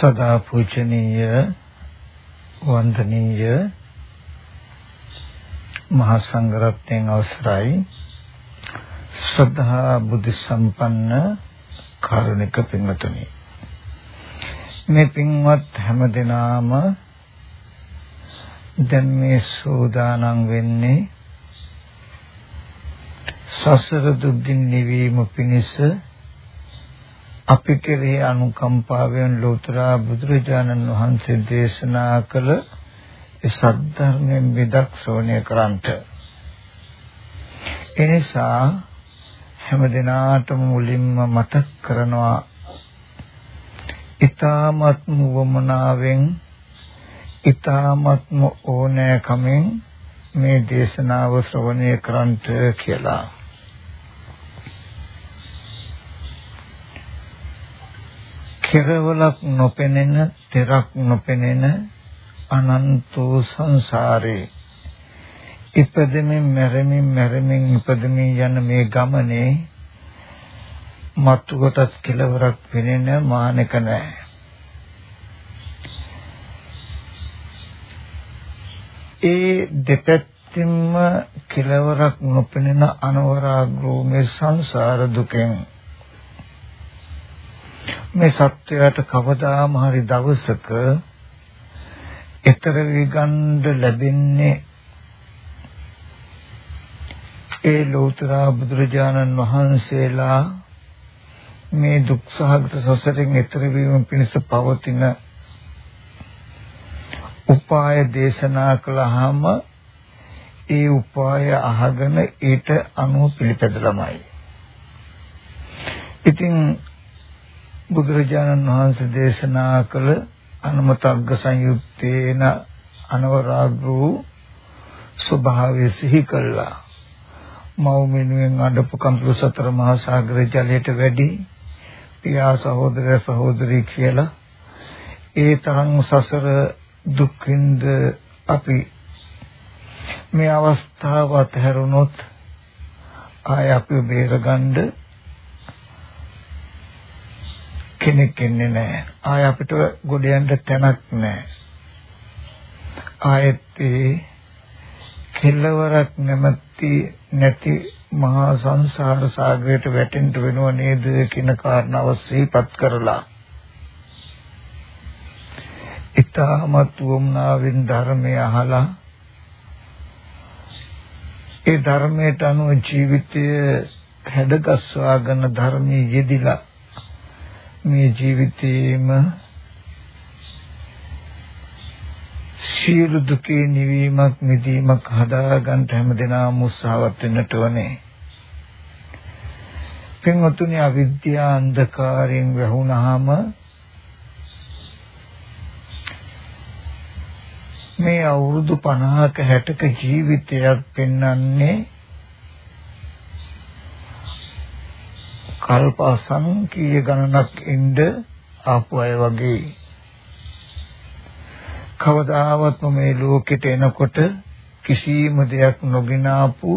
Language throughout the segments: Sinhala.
සදා පූජනීය වන්දනීය මහා සංඝරත්නයන් අවසරයි. ශ්‍රද්ධා බුද්ධ සම්පන්න කාරුණික පින්වතුනි මේ පින්වත් හැම දිනාම දැන් මේ සෝදානම් වෙන්නේ සසර දුක්ගින් නිවීම පිණිස අපි කෙරෙහි අනුකම්පාවෙන් ලෝතර බුදුරජාණන් වහන්සේ දේශනා කළ ඒ සද්ධර්මයෙන් විදක් ශ්‍රවණය කරන්ට. එනිසා හැම දිනාටම මුලින්ම මතක් කරනවා ඊ타මත්ම වමනාවෙන් ඊ타මත්ම ඕනෑකමෙන් මේ දේශනාව ශ්‍රවණය කරන්ට කියලා. කෙරවලක් නොපෙනෙන තෙරක් නොපෙනෙන අනන්තෝ සංසාරේ ඉපදෙමින් මැරෙමින් මැරෙමින් ඉපදෙමින් යන මේ ගමනේ මතු කොටස් කෙලවරක් පෙනෙන මානක නැහැ. ඒ දෙපැත්තින්ම කෙලවරක් නොපෙනෙන අනවරාග්‍රෝ මේ සංසාර දුකෙන් මේ සත්‍යයට කවදාම හරි දවසක ඊතර විගණ්ඩ ලැබෙන්නේ ඒ ලෝතර බුදුරජාණන් වහන්සේලා මේ දුක්සහගත සසරෙන් ඊතර වීම පිණිස පවතින උපාය දේශනා කළාම ඒ උපාය අහගෙන ඊට අනුව පිළිපැදලමයි. ඉතින් බුදුරජාණන් වහන්සේ දේශනා කළ අනුමතග්ග සංයුත්තේන අනවරාග්‍රෝ ස්වභාවය සිහි කළා. මව් මෙනුවෙන් අඩපු කම්පළු සතර මහා සාගර ජලයට වැඩි පියා සහෝදර සහෝදරී කියලා ඒ තරම් සසර දුක්ඛින්ද අපි මේ අවස්ථාව අතහැරුණොත් ආය අපි බේරගන්න කෙනෙක් ඉන්නේ නැහැ. ආය අපිට ගොඩ යන්න තැනක් නැහැ. ආයෙත් කෙලවරක් නැමැති නැති මහා සංසාර සාගරයට වැටෙන්න වෙනව නේද කියන කාරණාව සිහිපත් කරලා ඊටමත් වුණාවින් ධර්මය අහලා ඒ ධර්මයට අනුව ජීවිතය හැඩගස්වාගෙන ධර්මයේ යෙදිලා මේ ජීවිතේම සියලු දුකේ නිවීමක් මිදීමක් හදාගන්න හැමදෙනාම උත්සාහවත් වෙන්නට ඕනේ. පින්වතුනි අවිද්‍යා අන්ධකාරයෙන් වැහුණාම මේ අවුරුදු 50ක 60ක ජීවිතයක් පෙන්වන්නේ කල්ප අසංකීය ගණනක් ඉඳ ආපු අය වගේ. කවදාවත් මේ ලෝකෙට එනකොට කිසිම දෙයක් නොගෙන ආපු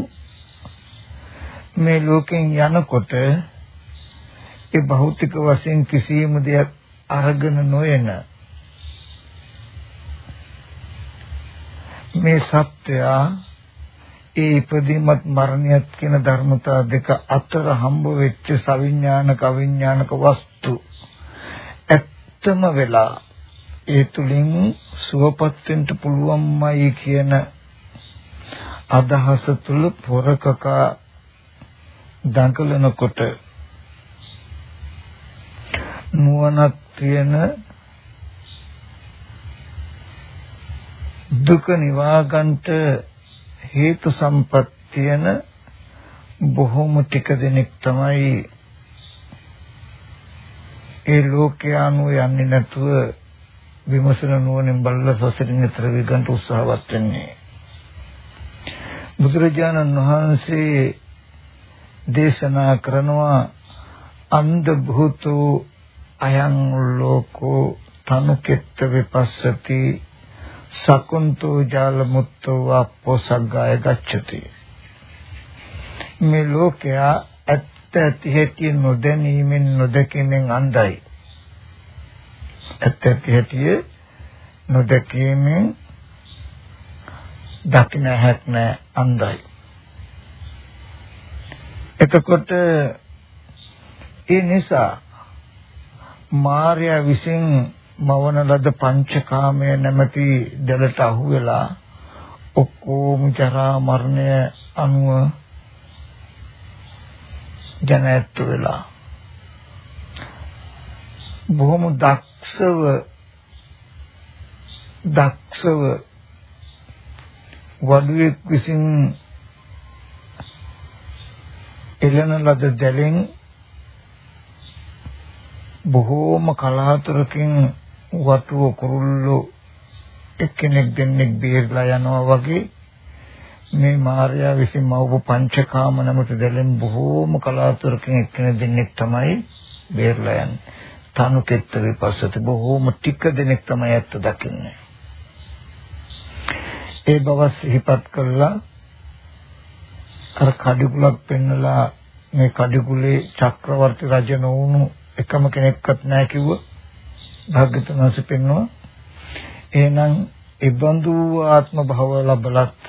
මේ ලෝකෙන් යනකොට ඒ භෞතික වශයෙන් කිසිම දෙයක් අරගෙන නොයන මේ සත්‍යය ඒ ඉපදීමත් මරණයත් කියන ධර්මතා දෙක අතර හම්බ වෙච්ච සවිඥානික අවිඥානික වස්තු. ඇත්තම වෙලා ඒ තුලින් සුවපත් වෙන්න පුළුවන්මයි කියන අදහස තුල පොරකක දඟලනකොට නුවණක් තියෙන දුක නිවාගන්ට හේතු සම්පත් තියෙන බොහොම ටික දෙනෙක් තමයි ඒ ලෝකයානු යන්නේ නැතුව විමසන නුවණින් බලලා සසරින් එතර වෙගන්න උත්සාහවත් වෙන්නේ. බුදුරජාණන් වහන්සේ දේශනා කරනවා අන්ධ භූතෝ අයං ලෝකෝ තනුකෙත්ත විපස්සති සකුන්තෝ ජාල මුත්තෝ අපෝසග්ගාය ගච්ඡති. මේ ලෝකයා ඇත්ත ඇති හැටි නොදැනීමෙන් නොදැකීමෙන් අන්ධයි. ඇත්ත ඇති හැටි නොදැකීමෙන් දකින්න හැක් නැ අන්ධයි. එතකොට ඒ නිසා මාර්යා විසින් මවන ලද පංචකාමය නැමැති දෙලට අහු වෙලා ඔක්කොම ජරා මරණය අනුව ජනයත් වෙලා. බොහොම දක්ෂව දක්ෂව වඩුවෙක් විසින් එළන ලද දැලෙන් බොහෝම කලාතුරකින් වටුව කුරුල්ලෝ එක්කෙනෙක් දෙන්නෙක් බේරලා යනවා වගේ මේ මාර්යා විසින් මවපු පංචකාම නමත දැලෙන් බොහෝම කලාතුරකින් එක්කෙනෙක් දෙන්නෙක් තමයි බේරලා යන්නේ. තනුකෙත්ත විපස්සත බොහෝම ටික දෙනෙක් තමයි ඇත්ත දකින්නේ. ඒ බව සිහිපත් කළා අර කඩිකුලක් පෙන්නලා මේ කඩිකුලේ චක්‍රවර්ති රජ නොවුණු එකම කෙනෙක්වත් නැහැ කිව්ව භාග්‍යතුන් වහන්සේ පෙන්වනවා. එහෙනම් ඉබඳු ආත්ම භව ලැබලත්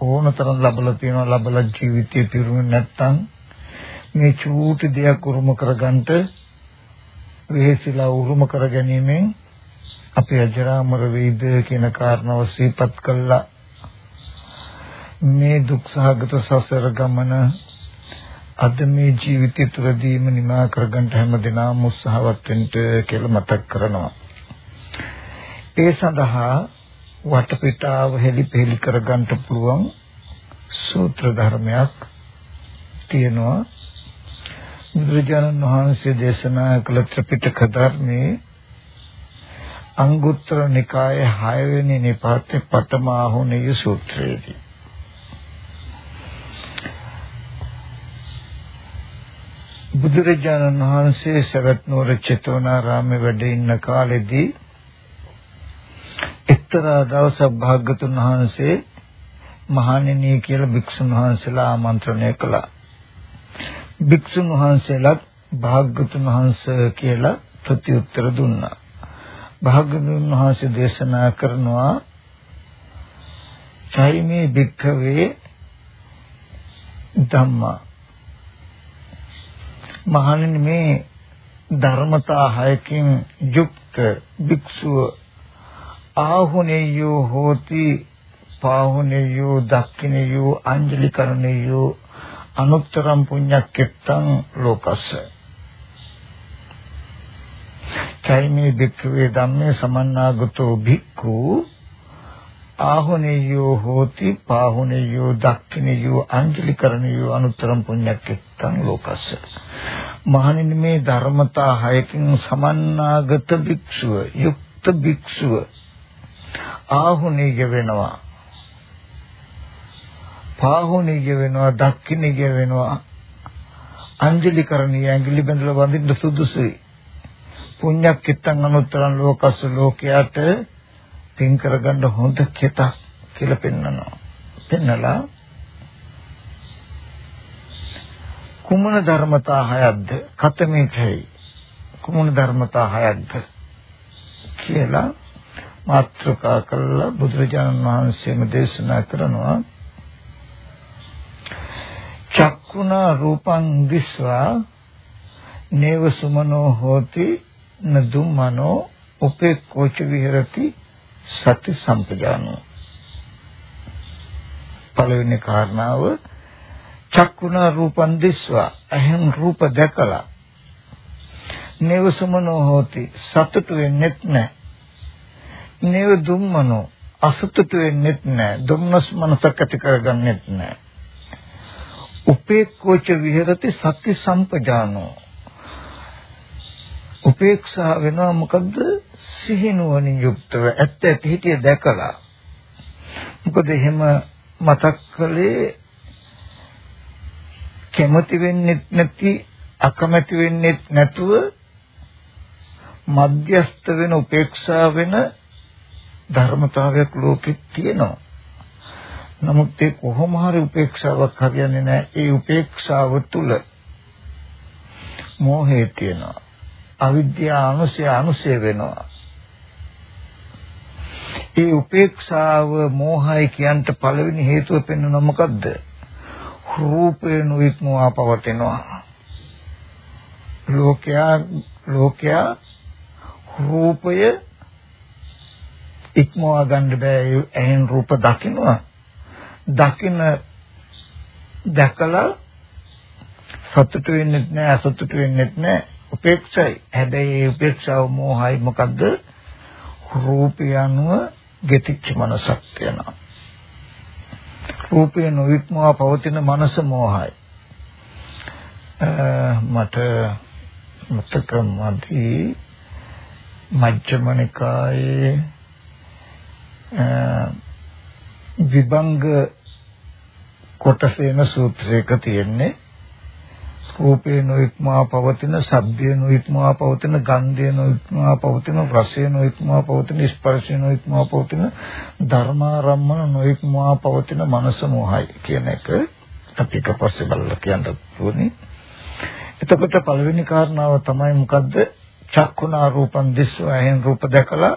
ඕනතරම් ලැබලා තියෙනවා ලැබලා ජීවිතේ පිරුණු නැත්තම් මේ චූටි දෙයක් උරුම කරගන්නට වෙහෙසිලා උරුම කර ගැනීමෙන් අපි අජරාමර වේද කියන කාරණාව සිහිපත් කළා. මේ දුක්සහගත සසර ගමන අද මේ ජීවිතය තුළදීම නිමා කරගන්න හැම දිනම උත්සාහවත් වෙන්න කියලා මතක් කරනවා. ඒ සඳහා වටපිටාව හෙලිපෙලි කරගන්න පුළුවන් සූත්‍ර ධර්මයක් තියෙනවා. බුදුරජාණන් වහන්සේ දේශනා කළ ත්‍රිපිටක ධර්මයේ අංගුත්තර නිකායේ 6 වෙනි නිපාතේ පඨමාහුණිය සූත්‍රයේදී බුදුරජාණන් වහන්සේ සවැත් නුවර චේතවනාරාමේ වැඩ ඉන්න කාලෙදී එක්තරා දවසක් භාග්‍යතුන් වහන්සේ මහණෙනි කියලා භික්ෂුන් වහන්සේලා ආමන්ත්‍රණය කළා. භික්ෂුන් වහන්සේලාත් භාග්‍යතුන් වහන්සේ කියලා ප්‍රතිඋත්තර දුන්නා. භාග්‍යතුන් වහන්සේ දේශනා කරනවා චෛමේ භික්ඛවේ ධම්මා මහණෙනි මේ ධර්මතා හයකින් යුක්ත භික්ෂුව ආහුනේයෝ හෝති පාහුනේයෝ දක්ඛිනේයෝ අංජලි කරණේයෝ අනුත්තරම් පුඤ්ඤක්කෙත්තං ලෝකස්ස. චෛමේ භික්ඛවේ ධම්මේ සමන්නාගතෝ භික්ඛු ආහුනේයෝ හෝති පාහුනේයෝ දක්ඛිනේයෝ අංජලි කරණේයෝ අනුත්තරම් පුඤ්ඤක්කෙත්තං ලෝකස්ස. මහණෙනි මේ ධර්මතා හයකින් සමන්නාගත භික්ෂුව යුක්ත භික්ෂුව ආහුනේය වෙනවා. පාහුනේය වෙනවා දක්ඛිනේය වෙනවා. අංජලි කරණීය ඇඟිලි බඳලා වඳින්න සුදුසුයි. පුඤ්ඤක්කෙත්තං අනුත්තරම් ලෝකස්ස ලෝකයට පින් කරගන්න හොඳ කෙතක් කියලා පෙන්වනවා. පෙන්නලා කුමන ධර්මතා හයක්ද? කතමේකයි. කුමන ධර්මතා හයක්ද? කියලා මාත්‍රකා කළා බුදුරජාණන් වහන්සේම දේශනා කරනවා. චක්කුණා රූපං දිස්වා නේව සුමනෝ හෝති නදුම්මනෝ උපේක්ඛෝච විහෙරති සති සම්පජානෝ. පළවෙනි කාරණාව චක්කුණා රූපං දිස්වා. අහං රූප දැකලා. නේවසමනෝ හෝති. සතුට වෙන්නෙත් නැහැ නේව දුම්මනෝ. අසතුට වෙන්නෙත් නැහැ දුම්නස් මනසක් ඇති කරගන්නෙත් නැහැ උපේක්ඛෝච විහෙරති සති සම්පජානෝ. උපේක්ෂා වෙනවා මොකද්ද සිහිනුවණින් යුක්තව ඇත්ත ඇති හිටිය දැකලා මොකද එහෙම මතක් කළේ කැමති වෙන්නේ නැති අකමැති වෙන්නේ නැතුව මධ්‍යස්ත වෙන උපේක්ෂා වෙන ධර්මතාවයක් ලෝකෙත් තියෙනවා. නමුත් ඒ කොහොම හරි උපේක්ෂාවක් හරියන්නේ නැහැ. ඒ උපේක්ෂාව තුල මෝහය තියෙනවා. අවිද්‍යාව අනුසය අනුසය වෙනවා. ඒ උපේක්ෂාව මෝහය කියන්ට පළවෙනි හේතුව පෙන්වන මොකද්ද? රූපේ නොඉක්මවා පවතිනවා. ලෝකයා ලෝකයා රූපය ඉක්මවා ගන්න බෑ එහෙන් රූප දකින්නවා දකින්න දැකලා සතුටු වෙන්නේ නැහැ අසතුටු වෙන්නේ නැහැ උපේක්ෂයි. හැබැයි උපේක්ෂාව මෝහයි. මොකද්ද? රූපය අනුව ගෙතිච්ච මනසක් වෙනවා රූපේ නොවික්මවා පවතින මනස මෝහයි. මට මතක මදි. මජ්ක්‍ධිම නිකායේ විභංග කොටසේන සූත්‍රයක තියෙන්නේ රූපේ නොඉක්මවා පවතින, ශබ්දේ නොඉක්මවා පවතින, ගන්ධේ නොඉක්මවා පවතින, රසේ නොඉක්මවා පවතින, ස්පර්ශේ නොඉක්මවා පවතින, ධර්මාරම්මන නොඉක්මවා පවතින මනස මොහයි කියන එක අපි එකපස්සේ බලලා කියන්න ඕනේ. එතකොට පළවෙනි කාරණාව තමයි මොකද්ද? චක්කුණා රූපං දිස්වා එහෙන් රූප දැකලා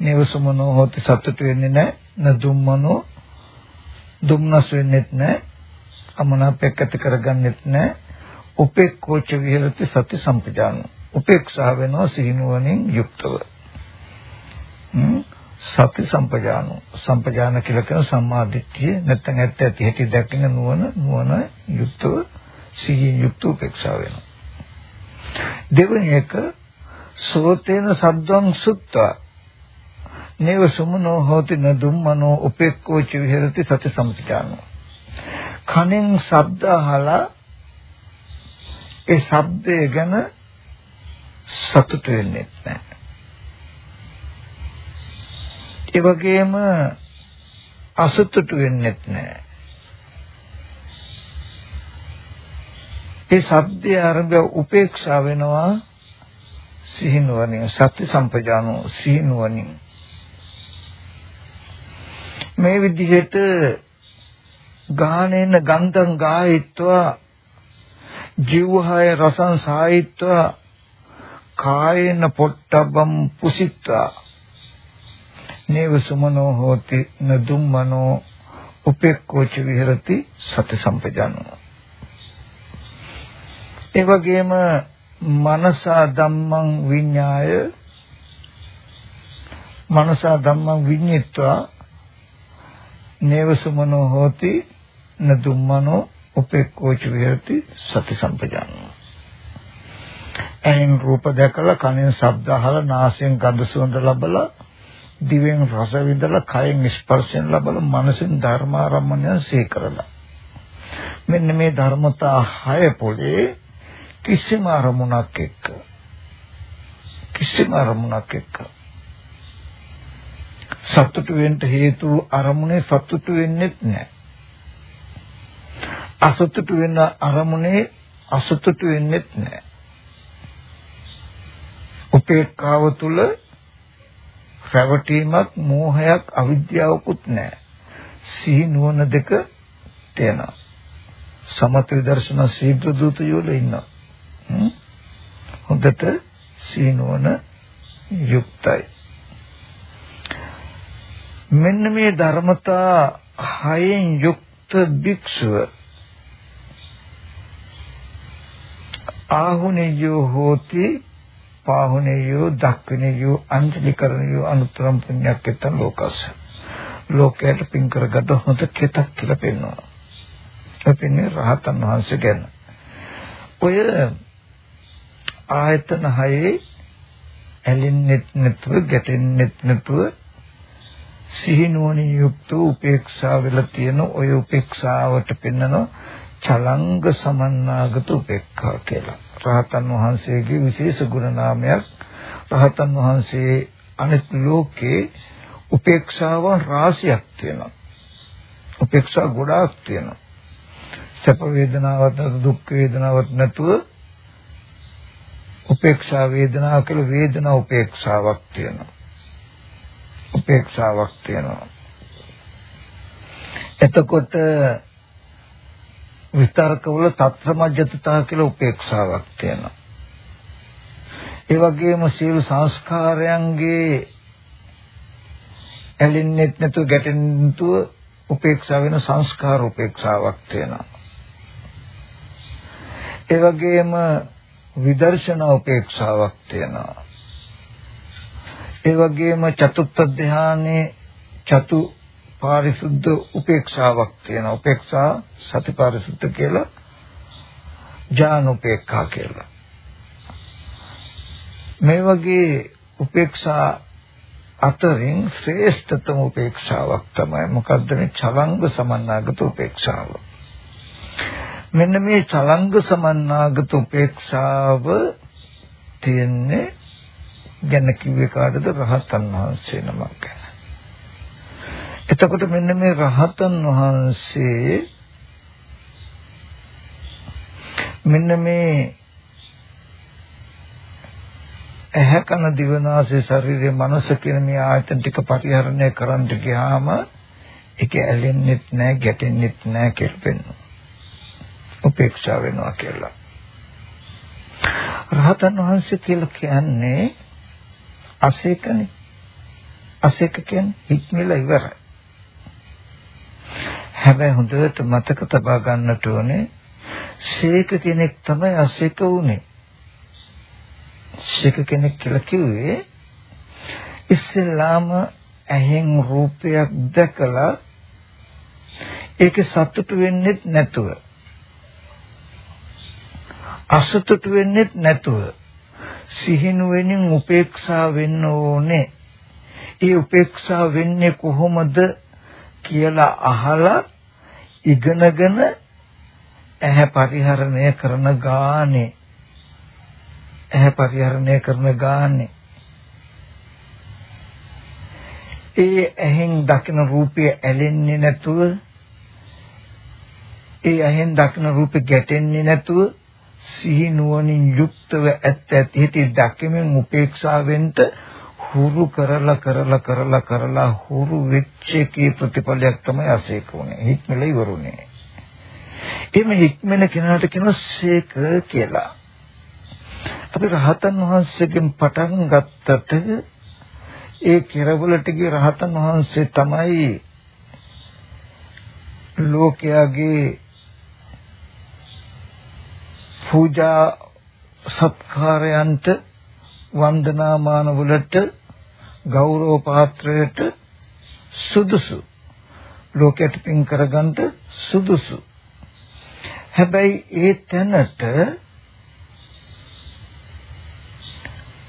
නේවසමනෝ හොති සතුට වෙන්නේ නැහැ නදුම්මනෝ දුම්නස් වෙන්නේත් නැහැ අමනාපයක් ඇති කරගන්නෙත් නැහැ උපේක්ඛෝච විහෙරති සති සම්පජාන උපේක්ෂා වෙනවා සිහිනුවණින් යුක්තව. සති සම්පජාන සම්පජාන කියලා කියන සම්මාදිට්ඨිය නැත්නම් ඇත්ත ඇති හැටි දැකින නුවණ නුවණ යුක්තව සිහියෙන් යුක්ත උපේක්ෂා වෙනවා. දෙවෙනි එක සෝතේන සද්දං සුත්තා. නේව සුමනෝ හෝති නදුම්මනෝ උපේක්ඛෝච විහෙරති සති සම්පජානෝ කනෙන් ශබ්ද අහලා ඒ ශබ්දය ගැන සතුට වෙන්නේ නැහැ. ඒ වගේම අසතුට වෙන්නේ නැහැ. ඒ ශබ්දය ආරම්භය උපේක්ෂා වෙනවා සිහිනුවණින් සත්‍ය සම්පජානෝ සිහිනුවණින් මේ විදිහට ගානේන ගන්ධං ගායිත්වා ජීවහය රසං සායිත්වා කායේන පොට්ටබම් පුසිත්වා. නේව සුමනෝ හෝති නදුම්මනෝ උපේක්ඛෝච විහෙරති සති සම්පජානෝ. ඒ වගේම මනසා ධම්මං විඤ්ඤාය මනසා ධම්මං විඤ්ඤිත්වා නේව සුමනෝ හෝති නදුම්මනෝ උපේක්ඛෝච විහෙරති සති සම්පජානෝ ඇහෙන් රූප දැකලා කනෙන් ශබ්ද අහලා නාසයෙන් ගඳ සුවඳ ලබලා දිවෙන් රස විඳලා කයෙන් ස්පර්ශයෙන් ලබලා මනසෙන් ධර්මාරම්මණය සීකරලා. මෙන්න මේ ධර්මතා හය පොලේ කිසිම අරමුණක් එක්ක කිසිම අරමුණක් එක්ක සතුටු වෙන්න හේතු අරමුණේ සතුටු වෙන්නෙත් නැහැ අසතුටු වෙන අරමුණේ අසතුටු වෙන්නෙත් නැහැ. උපේක්ඛාව තුල රැවටීමක්, මෝහයක්, අවිද්‍යාවකුත් නැහැ. සිහි නුවණ දෙක තියෙනවා. සමත විදර්ශනා ශීඝ්‍ර දූත යෝල ඉන්නවා. හොඳට සිහි නුවණ යුක්තයි. මෙන්න මේ ධර්මතා හයෙන් යුක්ත භික්ෂුව ආහුනේයෝ හෝති පාහුනේයෝ දක්ඛිනේයෝ අංජලිකරණයෝ අනුත්තරම් පුඤ්ඤක්කෙතන් ලෝකස්ස ලෝකයට පින් කරගත හොඳ කෙතක් කියලා පෙන්වනවා. එපින්නේ රහතන් වහන්සේ ගැන. ඔය ආයතන හයේ ඇලෙන්නෙත් නැතුව ගැටෙන්නෙත් නැතුව සිහිනුවණින් යුක්ත උපේක්ෂා වෙලා තියෙන ඔය උපේක්ෂාවට පෙන්නනවා චලංග සමන්නාගත උපේක්ඛා කියලා. රහතන් වහන්සේගේ විශේෂ ගුණ නාමයක් රහතන් වහන්සේ අනිත් ලෝකේ උපේක්ෂාව රාශියක් තියෙනවා. උපේක්ෂා ගොඩාක් තියෙනවා. සැප වේදනාවක් නැතු දුක් වේදනාවක් නැතුව උපේක්ෂා වේදනාව කියලා වේදනා උපේක්ෂාවක් තියෙනවා. උපේක්ෂාවක් තියෙනවා. එතකොට විස්තරකවල తත්‍රමජ්ජතතා කියලා උපේක්ෂාවක් තියෙනවා. ඒ වගේම සියලු සංස්කාරයන්ගේ ඇලින්නෙත් නැතුව ගැටෙන්නෙත් නැතුව උපේක්ෂා වෙන සංස්කාර උපේක්ෂාවක් තියෙනවා. ඒ වගේම විදර්ශනා උපේක්ෂාවක් තියෙනවා. ඒ වගේම චතුත්ථ ධානයේ චතු පාරිශුද්ධ උපේක්ෂාවක් තියෙනවා. උපේක්ෂා සති පාරිශුද්ධ කියලා ඥාන උපේක්ඛා කියලා. මේ වගේ උපේක්ෂා අතරින් ශ්‍රේෂ්ඨතම උපේක්ෂාවක් තමයි මොකද්ද මේ චලංග සමන්නාගත උපේක්ෂාව. මෙන්න මේ චලංග සමන්නාගත උපේක්ෂාව තියෙන්නේ ගැන කිව්වේ කාටද රහතන් වහන්සේ නමක් ගැන. එතකොට මෙන්න මේ රහතන් වහන්සේ මෙන්න මේ ඇහැ කන දිවනාසය ශරීරය මනස කියන මේ ආයතන ටික පරිහරණය කරන්න ගියාම ඒක ඇලෙන්නෙත් නැහැ ගැටෙන්නෙත් නැහැ කියලා පෙන්වනවා. උපේක්ෂා වෙනවා කියලා. රහතන් වහන්සේ කියලා කියන්නේ අසේකනේ. අසේක කියන්නේ හික්මෙලා ඉවරයි. හැබැයි හොඳට මතක තබා ගන්නට ඕනේ ශේක කෙනෙක් තමයි අසේක උනේ. ශේක කෙනෙක් කියලා කිව්වේ ඉස්සෙල්ලාම ඇහෙන් රූපයක් දැකලා ඒකේ සතුටු වෙන්නේ නැතුව අසතුටු වෙන්නේ නැතුව සිහිනුවෙනින් උපේක්ෂා වෙන්න ඕනේ. ඒ උපේක්ෂා වෙන්නේ කොහොමද කියලා අහලා ඉගෙනගෙන ඇහැ පරිහරණය කරන ගානේ. ඇහැ පරිහරණය කරන ගානේ. ඒ ඇහෙන් දකින රූපය ඇලෙන්නේ නැතුව ඒ ඇහෙන් දකින රූපේ ගැටෙන්නේ නැතුව සිහි නුවණින් යුක්තව ඇත්ත ඇති හිටි දැකීමෙන් උපේක්ෂාවෙන්ට හුරු කරලා කරලා කරලා කරලා හුරු වෙච්ච කී ප්‍රතිඵලයක් තමයි අසේක උනේ. හික්මල ඉවරුනේ. එimhe හික්මන කෙනාට කියනවා සේක කියලා. අපි රහතන් වහන්සේගෙන් පටන් ගත්තට ඒ කෙරවලට ගිය රහතන් වහන්සේ තමයි ලෝකයාගේ පූජා සත්කාරයන්ට වන්දනාමාන වලට ගෞරව පාත්‍රයට සුදුසු. ලෝකයට පින් කරගන්න සුදුසු. හැබැයි ඒ තැනට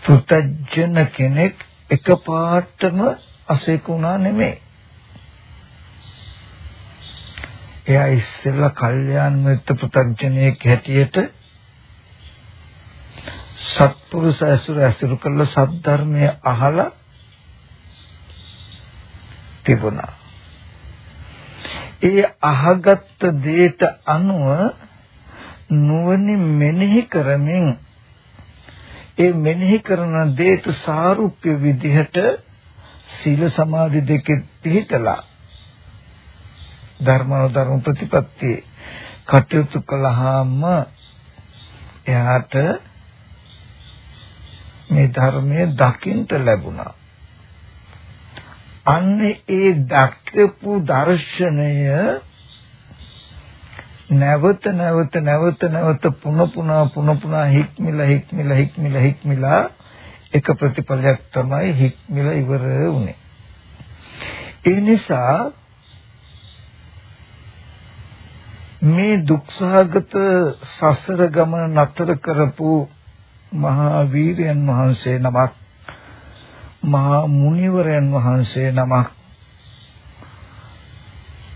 පුතජන කෙනෙක් එකපාරටම අසේකුණා නෙමෙයි. එයා ඉස්සෙල්ලා කල්යාණ මිත්‍ර පුතජනෙක් හැටියට සත්පුරුෂ ඇසුර ඇසුරු කළ සද්ධර්මය අහලා තිබුණා. ඒ අහගත් දේට අනුව නුවණින් මෙනෙහි කරමින් ඒ මෙනෙහි කරන දේට සාරුප්‍ය විදිහට සීල සමාධි දෙකේ පිහිටලා ධර්ම ධර්ම ප්‍රතිපත්ති කටයුතු කළාම එයාට මේ ධර්මයේ දකින්න ලැබුණා. අන්න ඒ දක්කපු දර්ශනය නැවත නැවත නැවත නැවත පුන පුනා පුන පුනා හික්මිලා හික්මිලා හික්මිලා හික්මිලා එක ප්‍රතිපලයක් තමයි හික්මිලා ඉවර වුනේ. ඒ නිසා මේ දුක්සහගත සසර ගමන නතර කරපු මහා වීරයන් වහන්සේ නමක් මහා මුනිවරයන් වහන්සේ නමක්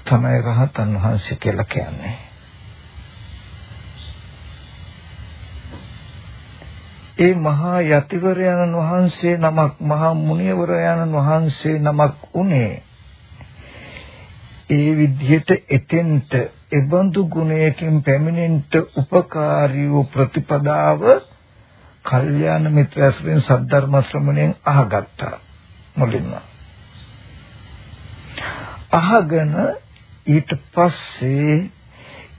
තමයි රහතන් වහන්සේ කියලා කියන්නේ. ඒ මහා යතිවරයන්න් වහන්සේ නමක් මහා මුනිවරයන්න් වහන්සේ නමක් උනේ ඒ විදිහට එතෙන්ට එබඳු ගුණයකින් පැමිණෙන්න උපකාරී වූ ප්‍රතිපදාව කල්යාණ මිත්‍රයන්ගෙන් සද්ධර්ම ශ්‍රමණයෙන් අහගත්තා මුලින්ම අහගෙන ඊට පස්සේ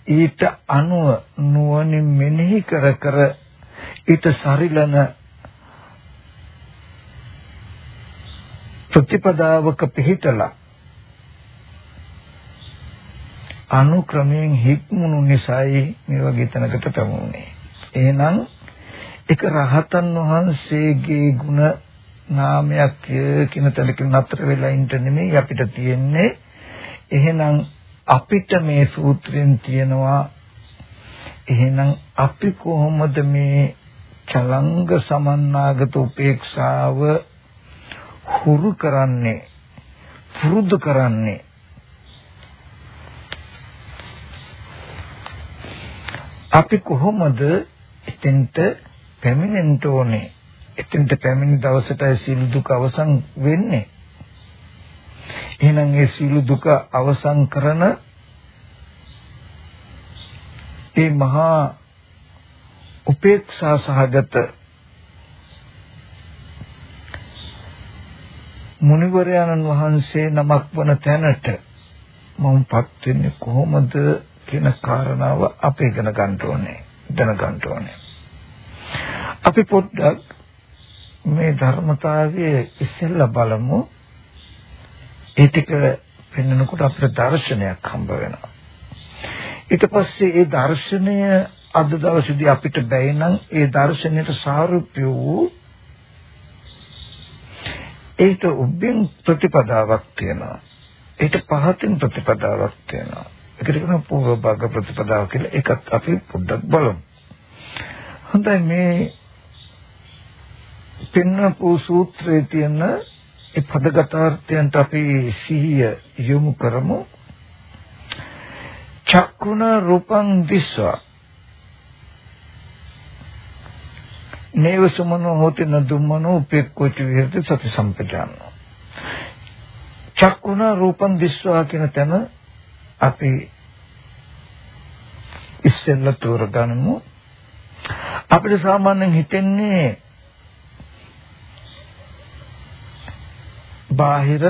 ඊට අනුව නුවණින් මෙනෙහි කර කර ඊට සරිලන ප්‍රතිපදාවක පිහිටලා අනුක්‍රමයෙන් හික්මුණු නිසායි මේ වගේ තැනකට පැමුණේ. එහෙනම් එක රහතන් වහන්සේගේ ගුණ නාමයක් කියන තැනකින් නතර වෙලා ඉන්න නෙමෙයි අපිට තියෙන්නේ. එහෙනම් අපිට මේ සූත්‍රයෙන් තියෙනවා එහෙනම් අපි කොහොමද මේ චලංග සමන්නාගත උපේක්ෂාව හුරු කරන්නේ පුරුදු කරන්නේ අපි කොහොමද එතෙන්ට පැමිණෙන්න ඕනේ? එතෙන්ට පැමිණි දවසටයි සීල දුක අවසන් වෙන්නේ. එහෙනම් ඒ සීල දුක අවසන් කරන ඒ මහා උපේක්ෂා සහගත මුනිවරයන්න් වහන්සේ නමක් වන තැනට මමපත් වෙන්නේ කොහොමද කියන කාරණාව අපි ඉගෙන ගන්න ඕනේ දැනගන්න ඕනේ අපි පොඩ්ඩක් මේ ධර්මතාවයේ ඉස්සෙල්ලා බලමු ඒ ටික පෙන්වනකොට අපිට දර්ශනයක් හම්බ වෙනවා ඊට පස්සේ ඒ දර්ශනය අද දවසේදී අපිට බැයි නම් ඒ දර්ශනයට සාරූප්‍ය වූ ඒට උබ්බෙන් ප්‍රතිපදාවක් තියෙනවා ඒට පහතින් ප්‍රතිපදාවක් තියෙනවා ඒකට කියනවා පූර්ව භාග ප්‍රතිපදාව කියලා. ඒකත් අපි පොඩ්ඩක් බලමු. හොඳයි මේ පින්නපු සූත්‍රයේ තියෙන ඒ පදගතාර්ථයන්ට අපි සිහිය යොමු කරමු. චක්කුණ රූපං දිස්වා. නේව සමනෝ හෝති නදුම්මනෝ උපේක්ඛෝච විහෙරති සති සම්පජානෝ. චක්කුණ රූපං දිස්වා කියන තැන අපි ඉස්සෙල්ල තෝරගන්නමු අපිට සාමාන්‍යයෙන් හිතෙන්නේ බාහිර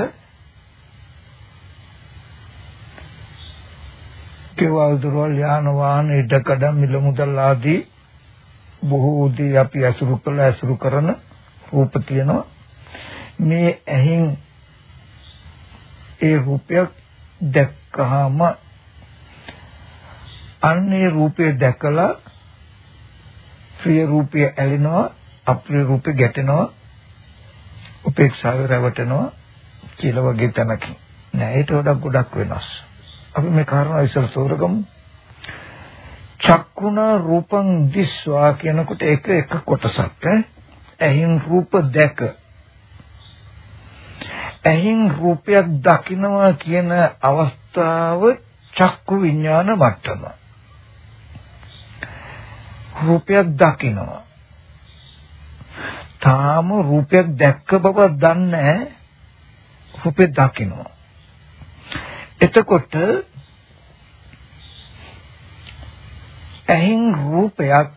කෙවල් දොරවල් යාන වාහන ඉඩකඩ මිල මුදල් ආදී බොහෝ දේ අපි අසුරු කළ අසුරු කරන රූප තියෙනවා. මේ ඇහින් ඒ රූපයක් දැක්කහම අන්නේ රූපය දැකලා ප්‍රිය රූපය ඇලෙනවා අප්‍රිය රූපය ගැටෙනවා. උපේක්ෂාව රැවටෙනවා කියලා වගේ තැනකින් නෑ ඒට වඩා ගොඩක් වෙනස්. අපි මේ කාරණා ඉස්සර තෝරගමු. චක්කුණා රූපං දිස්වා කියනකොට ඒක එක කොටසක් ඈ. ඇහින් රූප දැක. ඇහින් රූපයක් දකිනවා කියන අවස්ථාව චක්කු විඥාන මට්ටම. රූපයක් දකිනවා. තාම රූපයක් දැක්ක බව දන්නේ රූපේ දකිනවා. එතකොට ඇහින් රූපයක්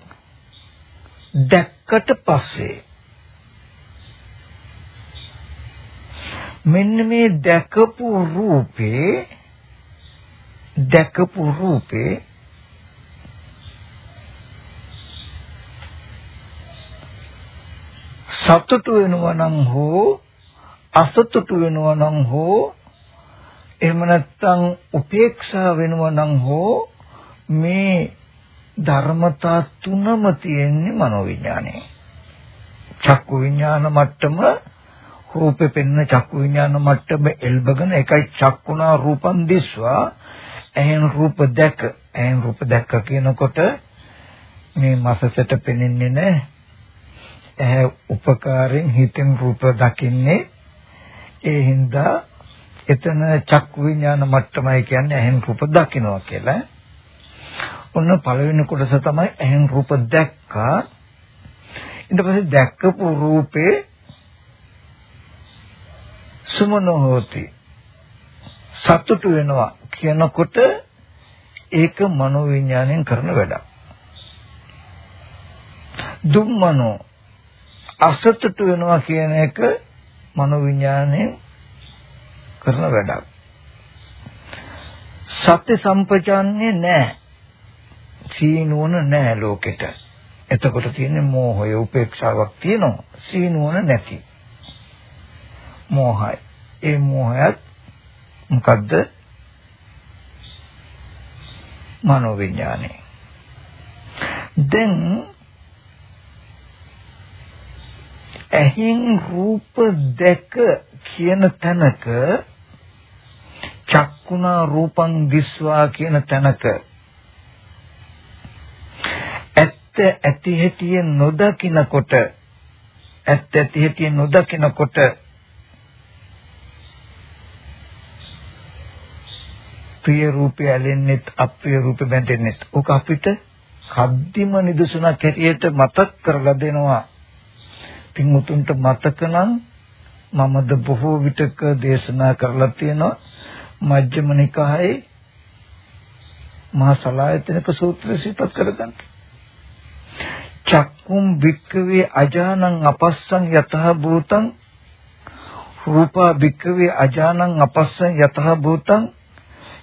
දැක්කට පස්සේ මෙන්න මේ දැකපු රූපේ දැකපු රූපේ සතුටු වෙනවා නම් හෝ අසතුටු වෙනවා නම් හෝ එහෙම නැත්නම් උපේක්ෂා වෙනවා නම් හෝ මේ ධර්මතා තුනම තියෙන්නේ මනෝවිඥානේ චක්කු විඥාන මට්ටම රූපේ පෙන්න චක්කු විඥාන මට්ටම එල්බගෙන ඒකයි චක්කුණා රූපං දිස්වා. එහෙන් රූප දැක. එහෙන් රූප දැක්ක කියනකොට මේ මසසට පෙනෙන්නේ නැහැ. ඇහැ උපකාරයෙන් හිතෙන් රූප දකින්නේ ඒ හින්දා එතන චක්කු විඥාන මට්ටමයි කියන්නේ ඇහෙන් රූප දකින්නවා කියලා. ඔන්න පළවෙනි කොටස තමයි ඇහෙන් රූප දැක්කා. ඊට පස්සේ දැක්කපු රූපේ සුමනෝ හෝති සතුටු වෙනවා කියනකොට ඒක මනෝ විඥාණයෙන් කරන වැඩක්. දුම්මනෝ අසතුටු වෙනවා කියන එක මනෝ විඥාණයෙන් කරන වැඩක්. සත්‍ය සම්පජාන්නේ නැහැ. සීනුවන නැහැ ලෝකෙට. එතකොට තියෙන්නේ මෝහය උපේක්ෂාවක් තියෙනවා. සීනුවන නැති. මෝහය. ඒ මෝහයත් මොකද්ද? මනෝ විඥානේ. දැන් ඇහින් රූප දැක කියන තැනක චක්කුණා රූපං දිස්වා කියන තැනක. ඇත්ත ඇති හැටි නොදකිනකොට ඇත්ත ඇති හැටි නොදකිනකොට ප්‍රිය රූපය ඇලෙන්නෙත් අප්‍රිය රූපෙ බැඳෙන්නෙත්. ඕක අපිට කද්දිම නිදසුනක් හැටියට මතක් කරලා දෙනවා. පින්මුතුන්ට මතක නම් මමද බොහෝ විටක දේශනා කරලා තියෙනවා මජ්ක්‍ධිම නිකායේ මහා සලායතනක සූත්‍රය සිපත් කරගන්න. චක්කුම් වික්කවේ අජානං අපස්සං යතහ භූතං රූපා වික්කවේ අජානං අපස්සං යතහ භූතං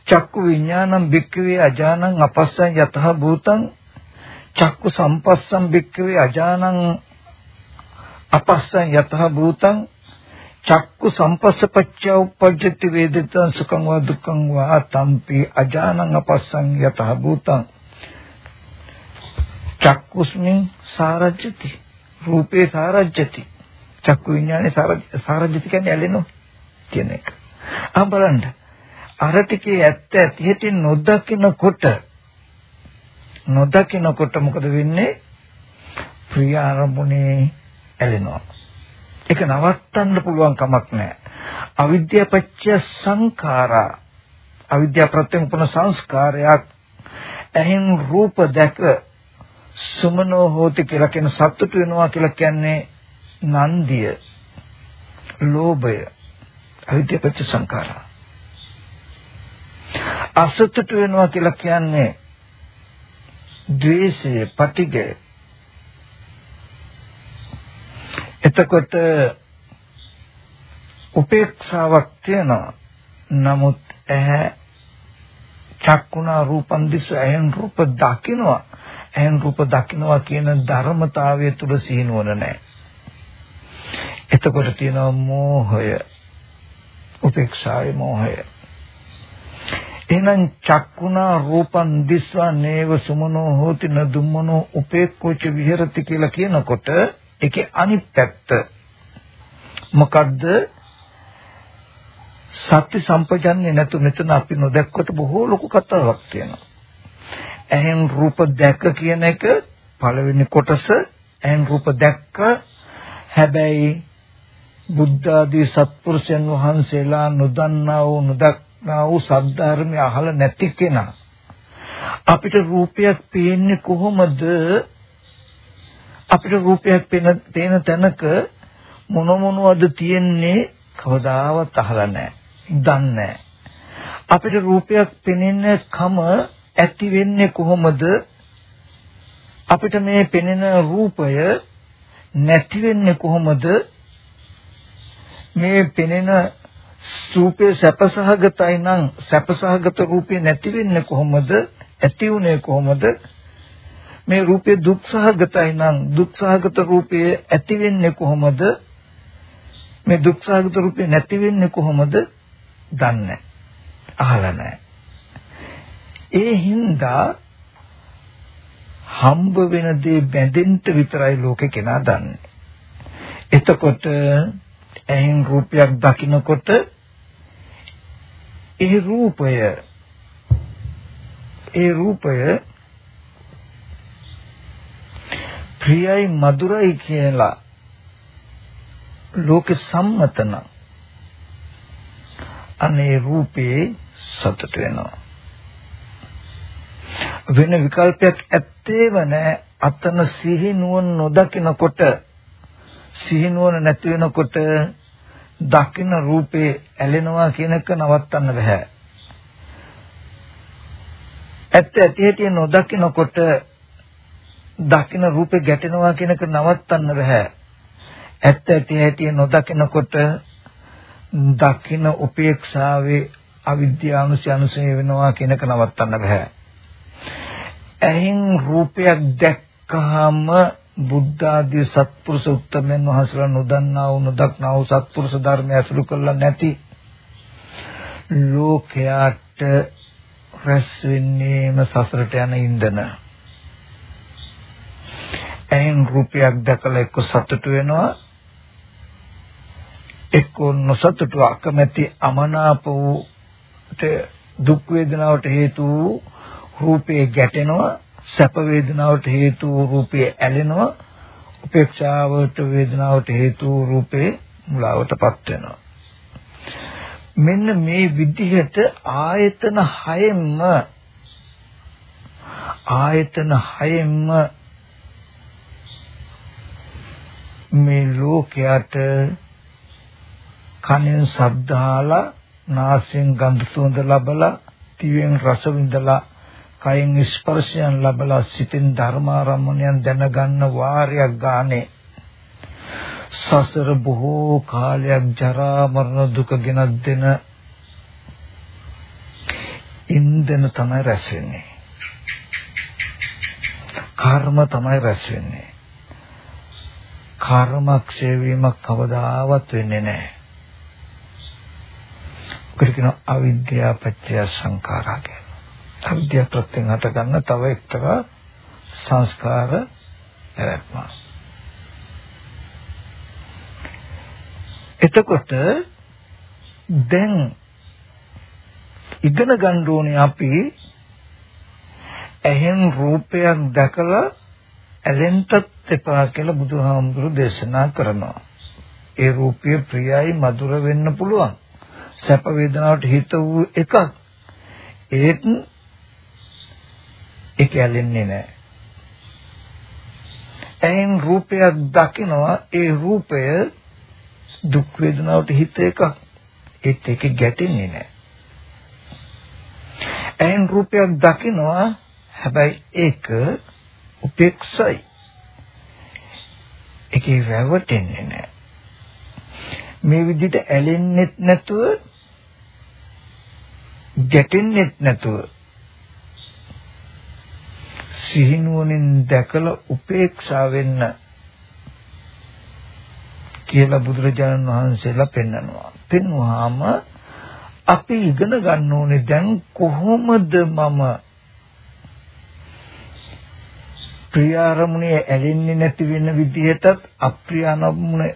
චක්කු විඥානං වික්කවේ අජානං අපස්සං යතහ භූතං චක්කු සම්පස්සං වික්කවේ අජානං අපස්සං යතහ භූතං චක්කු සම්පස්සපච්චය උපජ්ජති වේදිතං සුඛං වා දුක්ඛං වා තම්පි අජානං අපස්සං යතහ භූතං චක්කුස්මින් සාරජ්‍යති රූපේ සාරජ්‍යති චක්කු විඥානේ සාරජ්‍යති කියන්නේ ඇලෙනෝ කියන එක. අහ බලන්න අර ටිකේ ඇත්ත ඇති හැටි නොදකිනකොට නොදකිනකොට මොකද වෙන්නේ? ප්‍රිය අරමුණේ ඇලෙනවා. ඒක නවත්තන්න පුළුවන් කමක් නැහැ. අවිද්‍යාව පත්‍ය සංඛාරා. අවිද්‍යාව ප්‍රත්‍යයෙන් උපන සංස්කාරයක්. ඇහෙන් රූප දැක සුමනෝ හෝති කියලා කියන සතුට වෙනවා කියලා කියන්නේ නන්දිය ලෝභය. අවිද්‍යාව පත්‍ය සංඛාරා. අසතුට වෙනවා කියලා කියන්නේ ද්වේෂය පටිඝය. එතකොට උපේක්ෂාවක් තියෙනවා. නමුත් ඇහැ චක්කුණා රූපන් දිස් ඇහෙන් රූප දකින්නවා. ඇහෙන් රූප දකින්නවා කියන ධර්මතාවය තුල සීනුවන නැහැ. එතකොට තියෙනවා මෝහය. උපේක්ෂාවේ මෝහය. එහෙනම් චක්කුණා රූපන් දිස්වා නේව සුමනෝ හෝති නදුම්මනෝ උපේක්ඛෝච විහෙරති කියලා කියනකොට ඒකේ අනිත් පැත්ත මොකද්ද? සත්‍ය සම්පජන්‍ය නැතු මෙතන අපි නොදැක්කොට බොහෝ ලොකු කතාවක් තියෙනවා. ඇහෙන් රූප දැක කියන එක පළවෙනි කොටස ඇහෙන් රූප දැක්ක හැබැයි බුද්ධ ආදී සත්පුරුෂයන් වහන්සේලා නොදන්නා වූ නොදක්නා වූ සද්ධර්මය අහලා නැති කෙනා අපිට රූපයක් පේන්නේ කොහොමද අපිට රූපයක් පේන තේන තැනක මොන මොනවද තියෙන්නේ කවදාවත් අහලා නැහැ. දන්නේ අපිට රූපයක් පෙනෙන කම ඇති වෙන්නේ කොහොමද? අපිට මේ පෙනෙන රූපය නැති වෙන්නේ කොහොමද? මේ පෙනෙන රූපේ සැපසහගතයි නම් සැපසහගත රූපේ නැති වෙන්නේ කොහොමද? ඇති උනේ කොහොමද? මේ රූපේ දුක්සහගතයි නම් දුක්සහගත රූපය ඇති වෙන්නේ කොහොමද? මේ දුක්සහගත රූපේ නැති වෙන්නේ කොහොමද? දන්නේ අහලා නැහැ. ඒ හින්දා හම්බ වෙන දේ බැඳෙන්න විතරයි ලෝකේ කෙනා දන්නේ. එතකොට ඇහෙන් රූපයක් දකිනකොට ඒ රූපය ඒ රූපය ප්‍රියයි මధుරයි කියලා ලෝක සම්මතන අනේ රූපේ සතුට වෙනවා වෙන විකල්පයක් ඇත්තේව නැහැ. අතන සිහි නුවණ නොදකිනකොට සිහි නුවණ නැති වෙනකොට දකින්න රූපේ ඇලෙනවා කියන එක නවත්තන්න බෑ. ඇත්ත ඇති හැටි නොදකිනකොට දකින්න රූපේ ගැටෙනවා කියන එක නවත්තන්න බෑ. ඇත්ත ඇති හැටි නොදකිනකොට දකින්න උපේක්ෂාවේ අවිද්‍යානුසය අනුසය වෙනවා කියන එක නවත්තන්න බෑ. ඇහින් රූපයක් දැක්කහම බුද්ධ ආදී සත්පුරුෂ උත්තමයන් වහන්සේලා නොදන්නා වූ නොදක්නා වූ සත්පුරුෂ ධර්මය අසුරු කරලා නැති ලෝකයට රැස් වෙන්නේම සසරට යන ඉන්ධන. ඇහෙන් රූපයක් දැකලා එක්ක සතුටු වෙනවා? එක්ක නොසතුටු අකමැති අමනාප වූ දුක් වේදනාවට හේතු රූපේ ගැටෙනවා. සැප වේදනාවට හේතු රූපේ ඇලෙනවා. උපේක්ෂාවට වේදනාවට හේතු රූපේ මුලාවටපත් වෙනවා. මෙන්න මේ විදිහට ආයතන හයෙන්ම ආයතන හයෙන්ම මේ ලෝකයට කනෙන් ශබ්ද අහලා නාසයෙන් ගඳ සුවඳ ලබලා දිවෙන් රස විඳලා කයෙන් ස්පර්ශයන් ලැබලා සිතින් ධර්මාරම්මණයන් දැනගන්න වාරයක් ගානේ. සසර බොහෝ කාලයක් ජරා මරණ දුක ගෙනත් දෙන ඉන්දන තමයි රැස් වෙන්නේ. කර්ම තමයි රැස් වෙන්නේ. කර්මක්ෂය වීමක් කවදාවත් වෙන්නේ නැහැ ක්‍රිකින අවිද්‍යාව පත්‍ය සංඛාරා කියලා අවිද්‍යාව ප්‍රත්‍යයෙන් හට ගන්න තව එක්තරා සංස්කාර පැවැත්මක්. එතකොට දැන් ඉගෙන ගන්න ඕනේ අපි ඇහෙන් රූපයක් දැකලා ඇලෙන්නත් එපා කියලා බුදුහාමුදුරු දේශනා කරනවා. ඒ රූපය ප්‍රියයි මధుර වෙන්න පුළුවන්. සැප වේදනාවට හිත වූ එකක්. ඒත් ඒක ඇලෙන්නේ නැහැ. ඇහෙන් රූපයක් දකිනවා ඒ රූපය දුක් වේදනාවට හිත එකක්. ඒත් ඒක ගැටෙන්නේ නැහැ. ඇහෙන් රූපයක් දකිනවා හැබැයි ඒක උපේක්ෂයි. ඒකේ රැවටෙන්නේ නැහැ. මේ විදිහට ඇලෙන්නෙත් නැතුව ගැටෙන්නෙත් නැතුව සිහිනුවණින් දැකලා උපේක්ෂා වෙන්න කියලා බුදුරජාණන් වහන්සේලා පෙන්නනවා. පෙන්වුවාම අපි ඉගෙන ගන්න ඕනේ දැන් කොහොමද මම ප්‍රියාරමුණේ ඇලෙන්නේ නැති වෙන විදිහටත් අප්‍රියාරමුණේ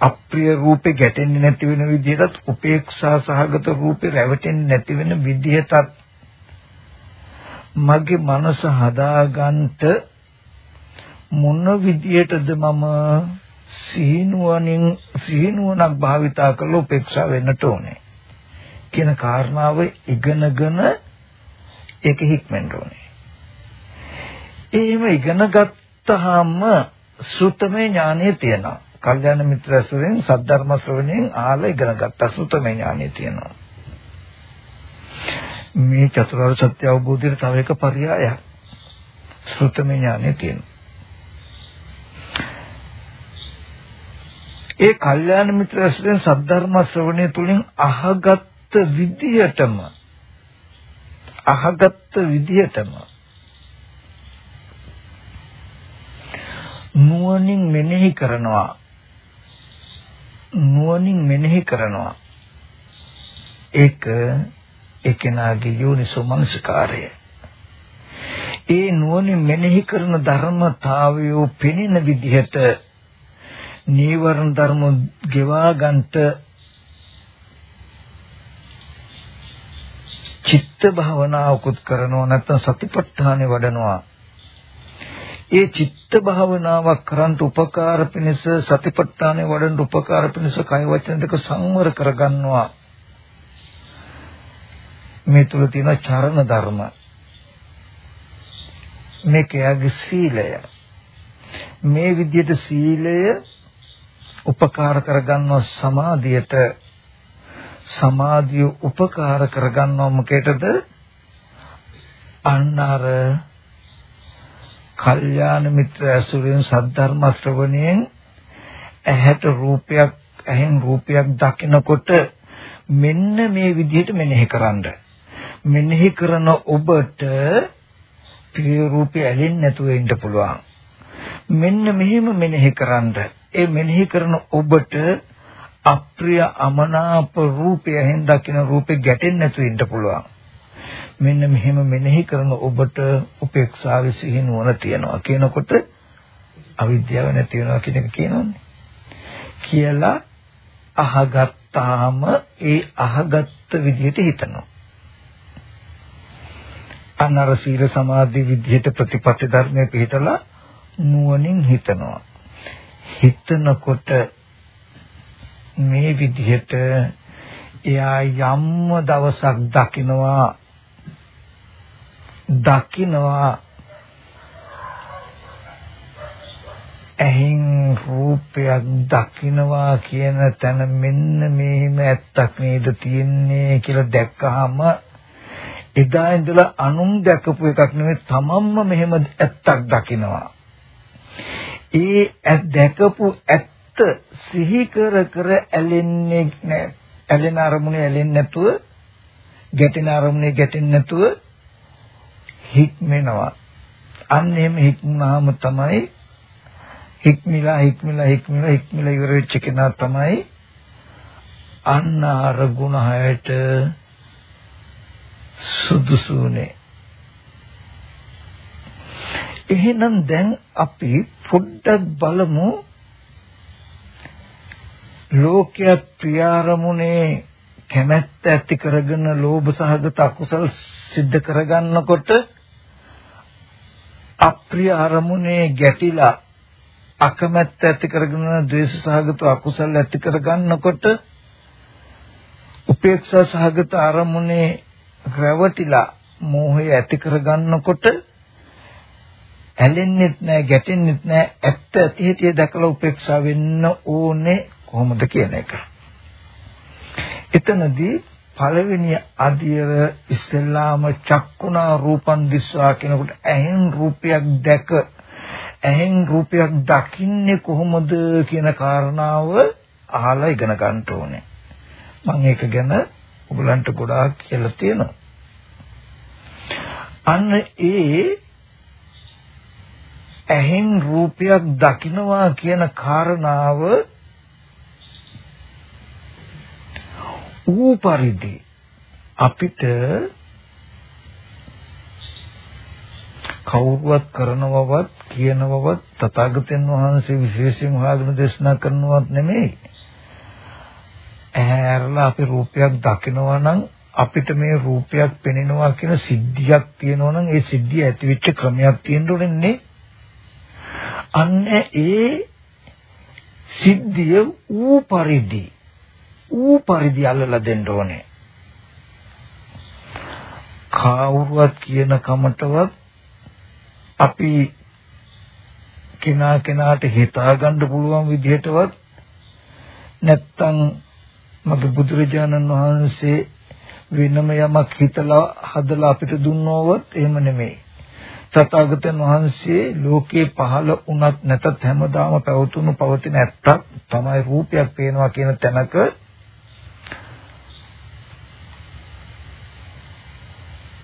අප්‍රිය රූපේ ගැටෙන්නේ නැති වෙන විදිහටත් උපේක්ෂා සහගත රූපේ රැවටෙන්නේ නැති වෙන විදිහටත් මගේ මනස හදාගන්නට මොන විදියටද මම සීනුවණින් සීනුවණක් භාවිතා කරලා උපේක්ෂා වෙන්නට ඕනේ කියන කාරණාව ඉගෙනගෙන ඒක හික්මෙන්න ඕනේ. එහෙම ඉගෙන ගත්තාම සුතමේ ඥානෙ තියෙනවා. කල්යාණ මිත්‍රසුරෙන් සද්ධර්ම ශ්‍රවණයෙන් ආලා ඉගෙන ගත්තා සුතමේ ඥානෙ තියෙනවා. මේ චතුරාර්ය සත්‍ය අවබෝධයට තව එක පරයයක් ශ්‍රුතමය ඥානෙ තියෙනවා. ඒ කල්යාණ මිත්‍ර ඇසුරෙන් සද්ධර්ම ශ්‍රවණය තුලින් අහගත්ත විදියටම අහගත්ත විදියටම නුවණින් මෙනෙහි කරනවා. නුවණින් මෙනෙහි කරනවා. ඒක ඒ කෙනාගේ යෝනිසෝ මනසිකාරය. ඒ නුවණින් මෙනෙහි කරන ධර්මතාවය පෙනෙන විදිහට නීවරණ ධර්ම ගෙවා ගන්නට චිත්ත භාවනාවකුත් කරනවා නැත්නම් සතිපට්ඨානෙ වඩනවා. ඒ චිත්ත භාවනාවක් කරන්ට උපකාර පිණිස සතිපට්ඨානෙ වඩන්න උපකාර පිණිස කය වචන දෙක සංවර කරගන්නවා. මේ තුල තියෙන චරණ ධර්ම. මේක එයාගේ සීලය. මේ විදිහට සීලය උපකාර කරගන්නවා සමාධියට. සමාධිය උපකාර කරගන්නවා මොකේද අන්න අර කල්යාණ මිත්‍ර ඇසුරෙන් සද්ධර්ම ශ්‍රවණයෙන් ඇහැට රූපයක් ඇහෙන් රූපයක් දකිනකොට මෙන්න මේ විදිහට මෙනෙහි කරන්න. මෙනෙහි කරන ඔබට ප්‍රිය රූපය ඇලෙන්නේ නැතුව ඉන්න පුළුවන්. මෙන්න මෙහෙම මෙනෙහි කරන්න. ඒ මෙනෙහි කරන ඔබට අප්‍රිය අමනාප රූපය ඇහෙන් දකින රූපේ ගැටෙන්නේ නැතුව ඉන්න පුළුවන්. මෙන්න මෙහෙම මෙනෙහි කරන ඔබට උපේක්ෂාවේ සිහි නුවණ තියනවා කියනකොට අවිද්‍යාව නැති වෙනවා කියන එක කියනෝනේ. කියලා අහගත්තාම ඒ අහගත්ත විදිහට හිතනවා. අනර සීල සමාධි විදිහට ප්‍රතිපත්ති ධර්මයේ පිළිතලා නුවණින් හිතනවා. හිතනකොට මේ විදිහට එයා යම්ම දවසක් දකිනවා දකිනවා ඇහෙන් රූපයක් දකින්නවා කියන තැන මෙන්න මෙහිම ඇත්තක් නේද තියෙන්නේ කියලා දැක්කහම එදා ඉඳලා අනුන් දැකපු එකක් නෙවෙයි තමන්ම මෙහෙම ඇත්තක් දකින්නවා. ඒ දැකපු ඇත්ත සිහි කර කර ඇලෙන්නේ නැහැ. ඇලෙන අරමුණේ ඇලෙන්නේ නැතුව ගැටෙන අරමුණේ ගැටෙන්නේ නැතුව හික්මෙනවා. අන්න එහෙම හික්මුනාම තමයි හික්මිලා හික්මිලා හික්මිලා හික්මිලා ඉවර වෙච්ච කෙනා තමයි අන්න අර ගුණ හයට සුදුසුනේ. එහෙනම් දැන් අපි පොඩ්ඩක් බලමු ලෝකයේ ප්‍රියාරමුණේ කැමැත්ත ඇති කරගෙන ලෝභ සහගත අකුසල් සිද්ධ කරගන්නකොට අප්‍රිය අරමුණේ ගැටිලා අකමැත්ත ඇති කරගෙන ද්වේෂ සහගත අකුසල ඇති කරගන්නකොට උපේක්ෂා සහගත අරමුණේ රැවටිලා මෝහය ඇති කරගන්නකොට ඇලෙන්නෙත් නැහැ ගැටෙන්නෙත් නැහැ ඇත්ත ඇති හැටි දැකලා උපේක්ෂා වෙන්න ඕනේ කොහොමද කියන එක. එතනදී පළවෙනි අදියර ඉස්සෙල්ලාම චක්කුණා රූපං දිස්වා කියනකොට ඇහෙන් රූපයක් දැක ඇහෙන් රූපයක් දකින්නේ කොහොමද කියන කාරණාව අහලා ඉගෙන ගන්න ඕනේ. මම ඒක ගැන ඔයගලන්ට ගොඩාක් කියලා තියෙනවා. අන්න ඒ ඇහෙන් රූපයක් දකිනවා කියන කාරණාව ඌ පරිදි අපිට කවුරුවත් කරනවවත් කියනවවත් තථාගතයන් වහන්සේ විශේෂයෙන් හොයාගෙන දේශනා කරනවත් නෙමෙයි. ඇහැරලා අපි රූපයක් දකිනවා නම් අපිට මේ රූපයක් පෙනෙනවා කියන සිද්ධියක් තියෙනවා නම් ඒ සිද්ධිය ඇතිවෙච්ච ක්‍රමයක් තියෙන්න ඕනේ අන්න ඒ සිද්ධිය ඌ පරිදි ඌ පරිදි අල්ලලා දෙන්න ඕනේ. කවුරුවත් කියන කමටවත් අපි කෙනා කෙනාට හිතා ගන්න පුළුවන් විදිහටවත් නැත්තම් මගේ බුදුරජාණන් වහන්සේ වෙනම යමක් හිතලා හදලා අපිට දුන්නවවත් එහෙම නෙමෙයි. තථාගතයන් වහන්සේ ලෝකේ පහළ වුණත් නැතත් හැමදාම පැවතුණු පවතින ඇත්තක් තමයි රූපයක් පේනවා කියන තැනක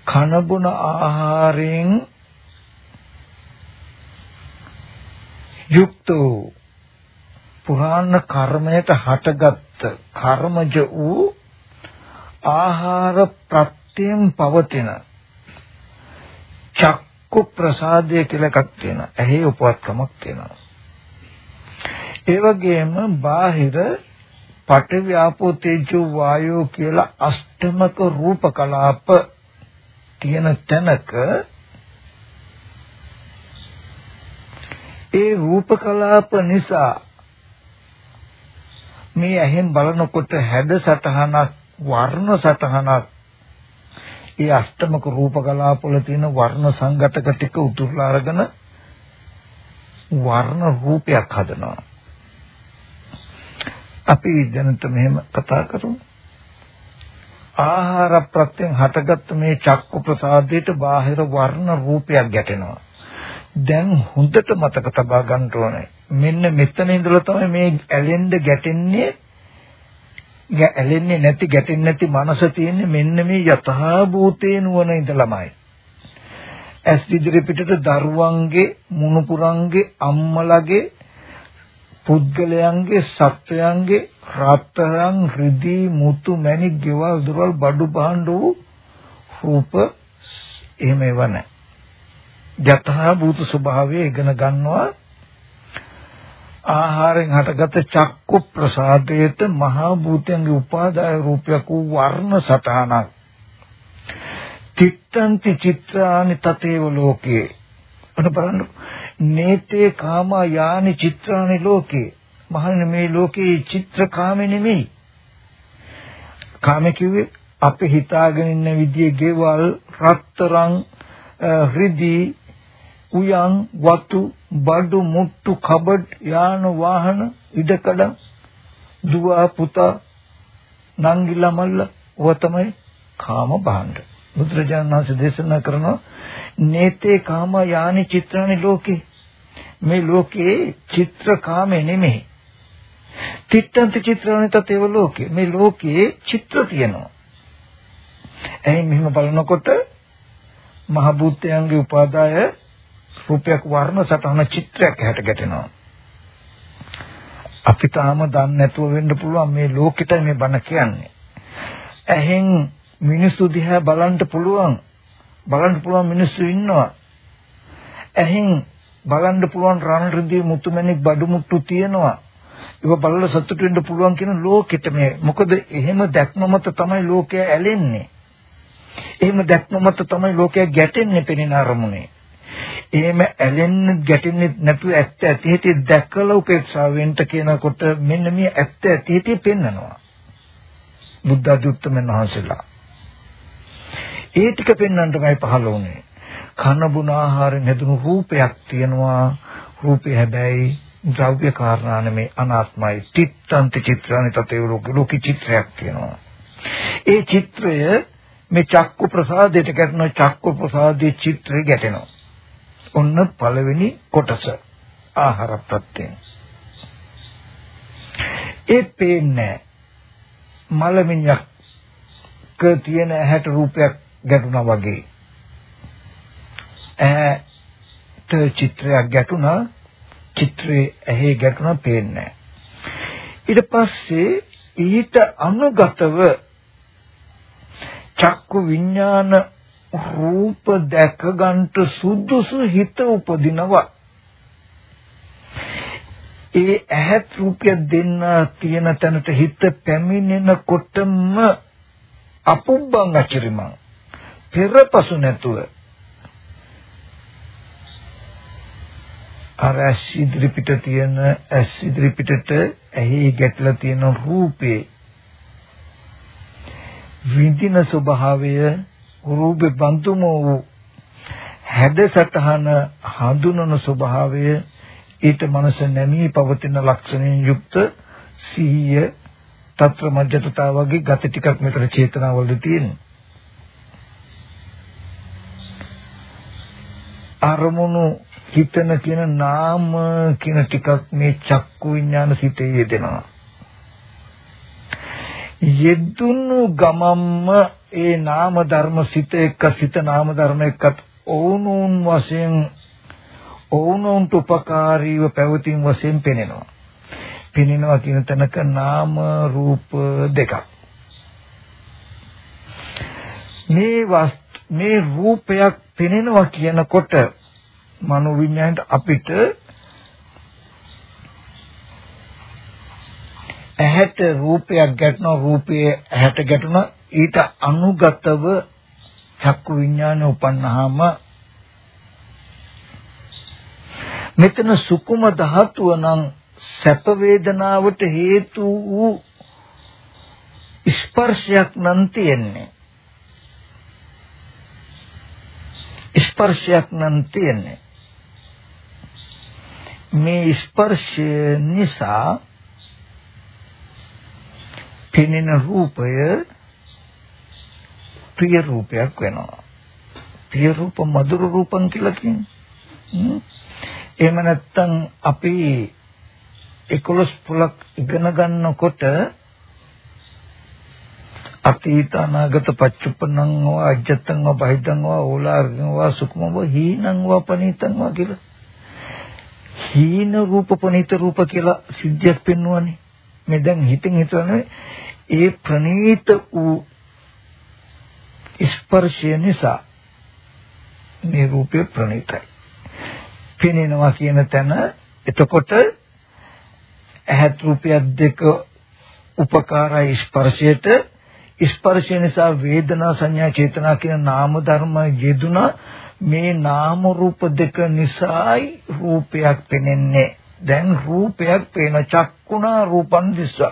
කනබුන ආහාරයෙන් යුක්ත වූ පුරාණ කර්මයට හටගත් කර්මජ වූ ආහාර ප්‍රත්‍යයෙන් පවතින චක්කු ප්‍රසාදය කියලා එකක් තියෙනවා. එහි උපවත්කමක් තියෙනවා. ඒ වගේම බාහිර පඨවි ආපෝ තේජෝ වායෝ කියලා අෂ්ටමක රූප කලාප තියෙන තැනක ඒ රූප කලාප නිසා මේ ඇහෙන් බලනකොට හැඩ සටහනක් වර්ණ සටහනක් ඒ අෂ්ටමක රූප කලාපවල තියෙන වර්ණ සංගතක ටික උතුරලා අරගෙන වර්ණ රූපයක් හදනවා. අපි දැනට මෙහෙම කතා කරමු. ආහාර ප්‍රත්‍යයෙන් හටගත්ත මේ චක්කු ප්‍රසාදයට බාහිර වර්ණ රූපයක් ගැටෙනවා. දැන් හොඳට මතක තබා ගන්න ඕනේ. මෙන්න මෙතන ඉඳලා තමයි මේ ඇලෙන්න ගැටෙන්නේ ඇලෙන්නේ නැති ගැටෙන්නේ නැති මනස තියෙන්නේ මෙන්න මේ යථා භූතේ නුවණ ඉඳලමයි. ඇස් ඉදිරි පිටට දරුවන්ගේ මුණුපුරන්ගේ අම්මලගේ පුද්ගලයන්ගේ සත්වයන්ගේ රත්තරන් රිදී මුතු මැණික් ගෙවල් දොරවල් බඩු භාණ්ඩ වූ රූප එහෙම ඒවා නැහැ. යතහා භූත ස්වභාවය ඉගෙන ගන්නවා. ආහාරයෙන් හටගත් චක්කු ප්‍රසාදයට මහා භූතයන්ගේ උපාදාය රූපයක් වූ වර්ණ සටහනක්. තිත්තන්ති චිත්‍රානි තතේව ලෝකේ. අන්න බලන්න නේතේ කාම යානි චිත්‍රානි ලෝකේ. මහන්නේ මේ ලෝකේ චිත්‍ර කාම නෙමෙයි. කාම කිව්වේ අපි හිතාගෙන ඉන්න විදිහේ ගෙවල් රත්තරන් රිදී උයන් වතු බඩු මුට්ටු කබඩ් යාන වාහන ඉඩකඩ දුව පුතා නංගි ළමල්ල ඔය තමයි කාම භාණ්ඩ. බුදුරජාණන් වහන්සේ දේශනා කරනවා නේතේ කාම යානි චිත්‍රානි ලෝකේ. මේ ලෝකේ චිත්‍ර කාමේ නෙමෙයි. තිත්තන්ත චිත්‍රානි තතේව ලෝකේ. මේ ලෝකේ චිත්‍ර තියෙනවා. එයි මෙහෙම බලනකොට මහ භූතයන්ගේ උපාදාය රූපයක් වර්ණ සටහන චිත්‍රයක් හැට ගැටෙනවා. අපි තාම දන්නේ නැතුව වෙන්න පුළුවන් මේ ලෝකෙට මේ බණ කියන්නේ. ඇහෙන් මිනිස්සු දිහා බලන්න පුළුවන් බලන්න පුළුවන් මිනිස්සු ඉන්නවා. ඇහෙන් බලන්න පුළුවන් රණ රිදී මුතුමැණික් බඩු මුට්ටු තියෙනවා. ඒක බලලා සතුටු වෙන්න පුළුවන් කියන ලෝකෙට මේ. මොකද එහෙම දැක්ම මත තමයි ලෝකය ඇලෙන්නේ. එහෙම දැක්ම මත තමයි ලෝකය ගැටෙන්නේ පෙනෙන අරමුණේ. එහෙම ඇලෙන්න ගැටෙන්නේ නැතුව ඇත්ත ඇති හිතේ දැකලා උපේක්ෂාව වෙන්න කියනකොට මෙන්න මේ ඇත්ත ඇති හිතේ පෙන්නනවා. බුද්ධ අධුත්තමන් වහන්සේලා. ඒ ටික පෙන්වන්නටමයි පහළ වුණේ. කන බුන ආහාරයෙන් හැදුණු රූපයක් තියෙනවා. රූපේ හැබැයි ද්‍රව්‍ය කාරණා නෙමේ අනාත්මයි. චිත්තන්ත චිත්‍රානි තතේ ලෝකී චිත්‍රයක් තියෙනවා. ඒ චිත්‍රය මේ චක්කු ප්‍රසාදයට ගැටෙන චක්කු ප්‍රසාදයේ චිත්‍රය ගැටෙනවා. ඔන්න පළවෙනි කොටස ආහාර ප්‍රත්‍යයෙන්. ඒ පේන්නේ මලමිණියක් තියෙන ඇහැට රූපයක් ගැටුණා වගේ. ඈට චිත්‍රයක් ගැටුණා චිත්‍රයේ ඇහි ගැටුණා පේන්නේ ඊට පස්සේ ඊට අනුගතව චක්කු විඥාන රූප දැක ගන්නට සුදුසු හිත උපදිනවා. ඒ ඇහත් රූපය දෙන්න තියෙන තැනට හිත පැමිණෙනකොටම අපුබ්බං අචරිමං. පෙරපසු නැතුව අර ඇස් ඉදිරි පිට තියෙන ඇස් ඉදිරි පිටට ඇහි ගැටලා තියෙන රූපේ විඳින ස්වභාවය රූපේ බඳුම වූ හැඩසටහන හඳුනන ස්වභාවය ඊට මනස නැමී පවතින ලක්ෂණයෙන් යුක්ත සිහිය තත්ත්ව මධ්‍යතතාව වගේ ගති ටිකක් මෙතන චේතනාවලද තියෙනවා. අරමුණු හිතන කියන නාම කියන ටිකක් මේ චක්කු විඥාන සිතේ යෙදෙනවා. යෙදුණු ගමම්ම ඒ නාම ධර්ම සිත එක්ක සිත නාම ධර්ම එක්කත් ඕනෝන් වශයෙන් ඕනෝන්ට උපකාරීව පැවතීම් වශයෙන් පෙනෙනවා. පෙනෙනවා කියන තැනක නාම රූප දෙකක්. මේ වස්තු මේ රූපයක් පෙනෙනවා කියනකොට මනෝවිඤ්ඤාණයට අපිට ඇහැට රූපයක් ගැටෙනවා රූපයේ ඇහැට ගැටුණා. ඊට අනුගතව චක්කු විඥාන උපන්නාම මෙතන සුකුම ධාතුව නම් සැප වේදනාවට හේතු වූ ස්පර්ශයක් නම් තියෙන්නේ. ස්පර්ශයක් නම් තියෙන්නේ. මේ ස්පර්ශය නිසා පෙනෙන රූපය ප්‍රිය රූපයක් වෙනවා. ප්‍රිය රූප මధుර රූපම් කියලා කියන්නේ. එහෙම නැත්නම් අපි 11 පුලක් ඉගෙන ගන්නකොට අතීත අනාගත පච්චුප්පන්නං වා අජත්තං වා බහිද්දං වා ඕලාරිකං වා සුකුමං වා හීනං වා පනීතං වා කියලා හීන රූප පනීත රූප කියලා සිද්ධියක් පෙන්වන්නේ මේ දැන් හිතින් හිතන්නේ ඒ ප්‍රනීත වූ ස්පර්ශය නිසා මේ රූපය ප්‍රණීතයි. පෙනෙනවා කියන තැන එතකොට ඇහත් රූපයක් දෙක උපකාරයි ස්පර්ශයට ස්පර්ශය නිසා වේදනා සංඥා චේතනා කියන නාම ධර්ම යෙදුනා මේ නාම රූප දෙක නිසායි රූපයක් පෙනෙන්නේ. දැන් රූපයක් පේන චක්කුණා රූපන් දිස්සා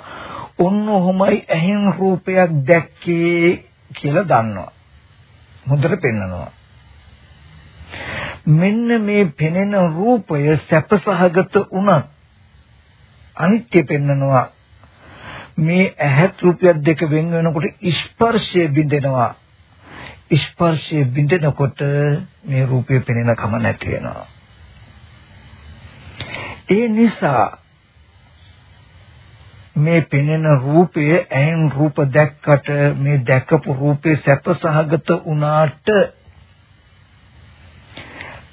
ඔන්න ඔහොමයි ඇහෙන් රූපයක් දැක්කේ කියලා දන්නවා. හොඳට පෙන්නනවා. මෙන්න මේ පෙනෙන රූපය සැපසහගත වුණත් අනිත්‍ය පෙන්නනවා. මේ ඇහත් රූපයක් දෙක වෙන වෙනකොට ස්පර්ශය බිඳෙනවා. ස්පර්ශය බිඳෙනකොට මේ රූපය පෙනෙන කම නැති වෙනවා. ඒ නිසා මේ පෙනෙන රූපය ඇහෙන් රූප දැක්කට මේ දැකපු රූපේ සැපසහගත වුණාට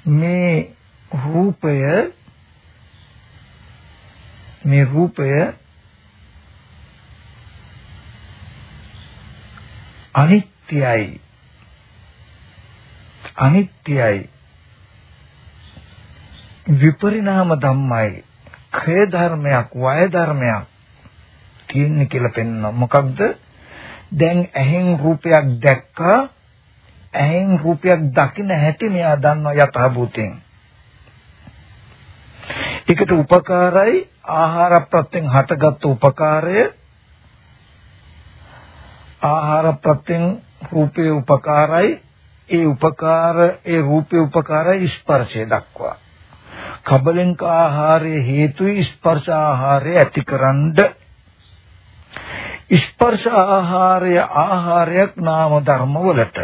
මේ රූපය මේ රූපය අනිත්‍යයි. අනිත්‍යයි. විපරිණාම ධම්මයි. ක්‍රය ධර්මයක් වය ධර්මයක් තියෙන්නේ කියලා පෙන්වනවා මොකක්ද? දැන් ඇහෙන් රූපයක් දැක්කා. ඇහෙන් රූපයක් දකින්න හැටි මෙයා දන්නවා යථාභූතයෙන්. ඒකට උපකාරයි ආහාර ප්‍රත්‍යයෙන් හටගත් උපකාරය. ආහාර ප්‍රත්‍යයෙන් රූපේ උපකාරයි. ඒ උපකාර ඒ රූපේ උපකාරයි ස්පර්ශය දක්වා. කබලෙන්ක ආහාරයේ හේතුයි ස්පර්ශ ආහාරය ඇතිකරනද. ස්පර්ශ ආහාරය ආහාරයක් නාම ධර්ම වලට.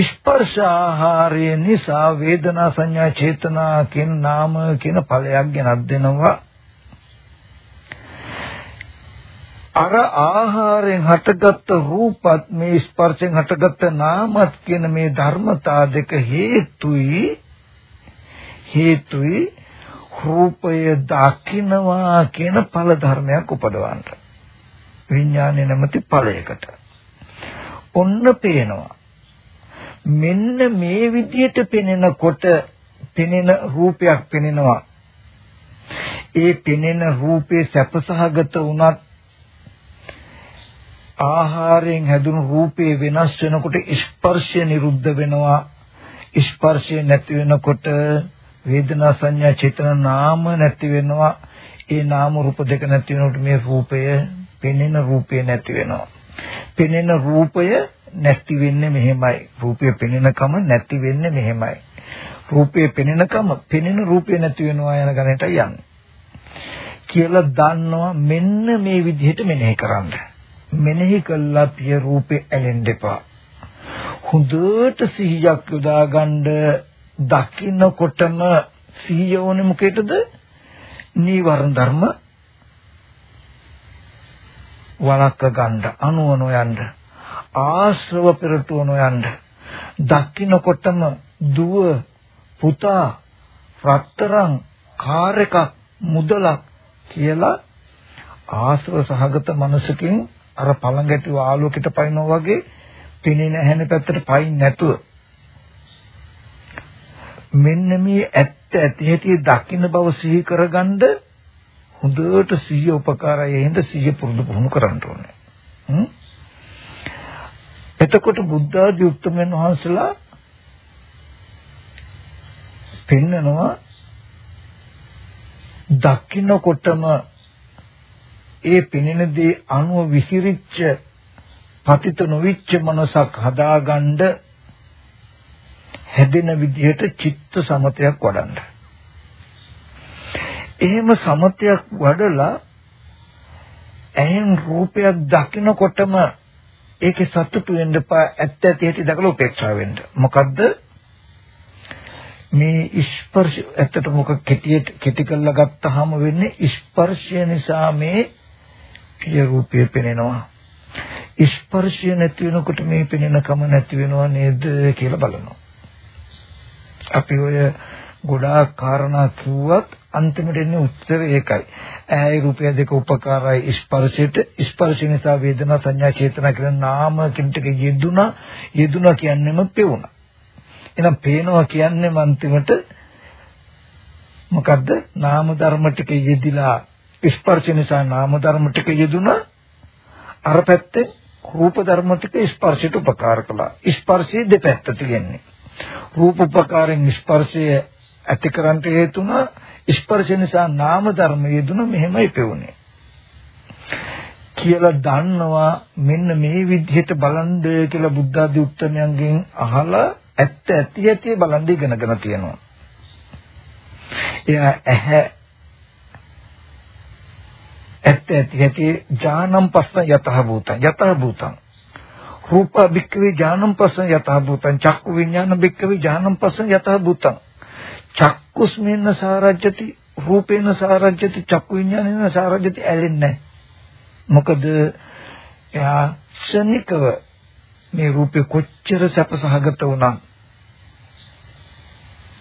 ස්පර්ශ ආහාරය නිසා වේදනා සංඥා චේතනා කියන නාම කියන ඵලයක් ගෙනත් දෙනවා. අර ආහාරයෙන් හටගත්ත රූපත් මේ ස්පර්ශයෙන් හටගත්ත නාමත් කියන මේ ධර්මතා දෙක හේතුයි. හේතුයි රූපය දකින්නවා කියන ඵල ධර්මයක් උපදවන්න. විඥානයේ නැමැති ඵලයකට. ඔන්න පේනවා. මෙන්න මේ විදියට පෙනෙනකොට පෙනෙන රූපයක් පෙනෙනවා. ඒ පෙනෙන රූපේ සැපසහගත වුණත් ආහාරයෙන් හැදුණු රූපේ වෙනස් වෙනකොට ස්පර්ශය නිරුද්ධ වෙනවා. ස්පර්ශය නැති වෙනකොට වේදනා සංඥා චේතන නාම නැති වෙනවා. ඒ නාම රූප දෙක නැති වෙනකොට මේ රූපය පෙනෙන රූපේ නැති වෙනවා. පෙනෙන රූපය නැති වෙන්නේ මෙහෙමයි. රූපය පෙනෙනකම නැති වෙන්නේ මෙහෙමයි. රූපය පෙනෙනකම පෙනෙන රූපය නැති වෙනවා යන ගණනට යන්නේ. කියලා දන්නවා මෙන්න මේ විදිහට මෙනෙහි කරන්නේ. මෙනෙහි කළා පිය රූපේ ඇලෙන්න එපා. හොඳට සිහියක් යොදාගන්න දකින්නකොටම සිහිය ඕනේ මොකේද? නීවරණ ධර්ම වලක්ක ගන්න අනුව නොයන්න ආශ්‍රව පෙරටුව නොයන්න දකින්නකොටම දුව පුතා රත්තරන් කාර් එකක් මුදලක් කියලා ආශ්‍රව සහගත මනසකින් අර පළඟැටි ආලෝකයට පයින්නවා වගේ පෙනෙන හැන පැත්තට පයින් නැතුව. මෙන්න මේ ඇත්ත ඇති හැටි දකින්න බව සිහි කරගන්න හොඳට සිහිය උපකාරය. හින්ද සිහිය පුරුදු පුහුණු කරන්න ඕනේ. එතකොට බුද්ධ ආදී උත්තමයන් වහන්සේලා පෙන්නනවා දකින්නකොටම ඒ පෙනෙන දේ අනුව විසිරිච්ච පතිත නොවිච්ච මනසක් හදාගන්න හැදෙන විදිහට චිත්ත සමතයක් වඩන්න. එහෙම සමතයක් වඩලා ඇහෙන් රූපයක් දකිනකොටම ඒකේ සතුටු වෙන්න එපා ඇත්ත ඇති හැටි දැකලා උපේක්ෂා වෙන්න. මොකද්ද? මේ ස්පර්ශ ඇත්තට මොක කෙටියට කෙටි කරලා ගත්තාම වෙන්නේ ස්පර්ශය නිසා මේ ප්‍රිය රූපය පෙනෙනවා. ස්පර්ශය නැති වෙනකොට මේ පෙනෙන කම නැති වෙනව නේද කියලා බලනවා. අපි ඔය ගොඩාක් කාරණා කිව්වත් අන්තිමට එන්නේ උත්තරේ ඒකයි. ඇයි රූපය දෙක උපකාරයි ස්පර්ශයට ස්පර්ශ නිසා වේදනා සංඥා චේතනා කියන නාම කින්ටක යෙදුනා යෙදුනා කියන්නේම පෙවුණා. එහෙනම් පේනවා කියන්නේ අන්තිමට මොකද්ද? නාම ධර්ම ටික යෙදිලා ස්පර්ශ නිසා නාම ධර්ම ටික යෙදුනා අර පැත්තේ රූප ධර්ම ටික ස්පර්ශයට උපකාර කළා. ස්පර්ශයේ දෙපැත්ත තියෙන්නේ. රූප උපකාරයෙන් ස්පර්ශය ඇති කරන්ට හේතුණා ස්පර්ශ නිසා නාම ධර්ම යෙදුන මෙහෙමයි පෙවුනේ. කියලා දන්නවා මෙන්න මේ විදිහට බලන්න කියලා බුද්ධ ආදී උත්තමයන්ගෙන් අහලා ඇත්ත ඇති ඇති බලන් ඉගෙනගෙන තියෙනවා. එයා ඇහැ ඇත්ත ඇති ඇති ඥානම් පස්ස යතහ භූතං. යතහ භූතං. රූප බික්කවේ ඥානම් පස්ස යතහ භූතං. චක්කු විඥාන බික්කවේ ඥානම් පස්ස යතහ භූතං. චක්කුස්මෙන්න සාරජ්‍යති රූපේන සාරජ්‍යති චක්කු විඥානේන සාරජ්‍යති ඇලෙන්නේ මොකද එයා ක්ෂණිකව මේ රූපේ කොච්චර සැපසහගත වුණා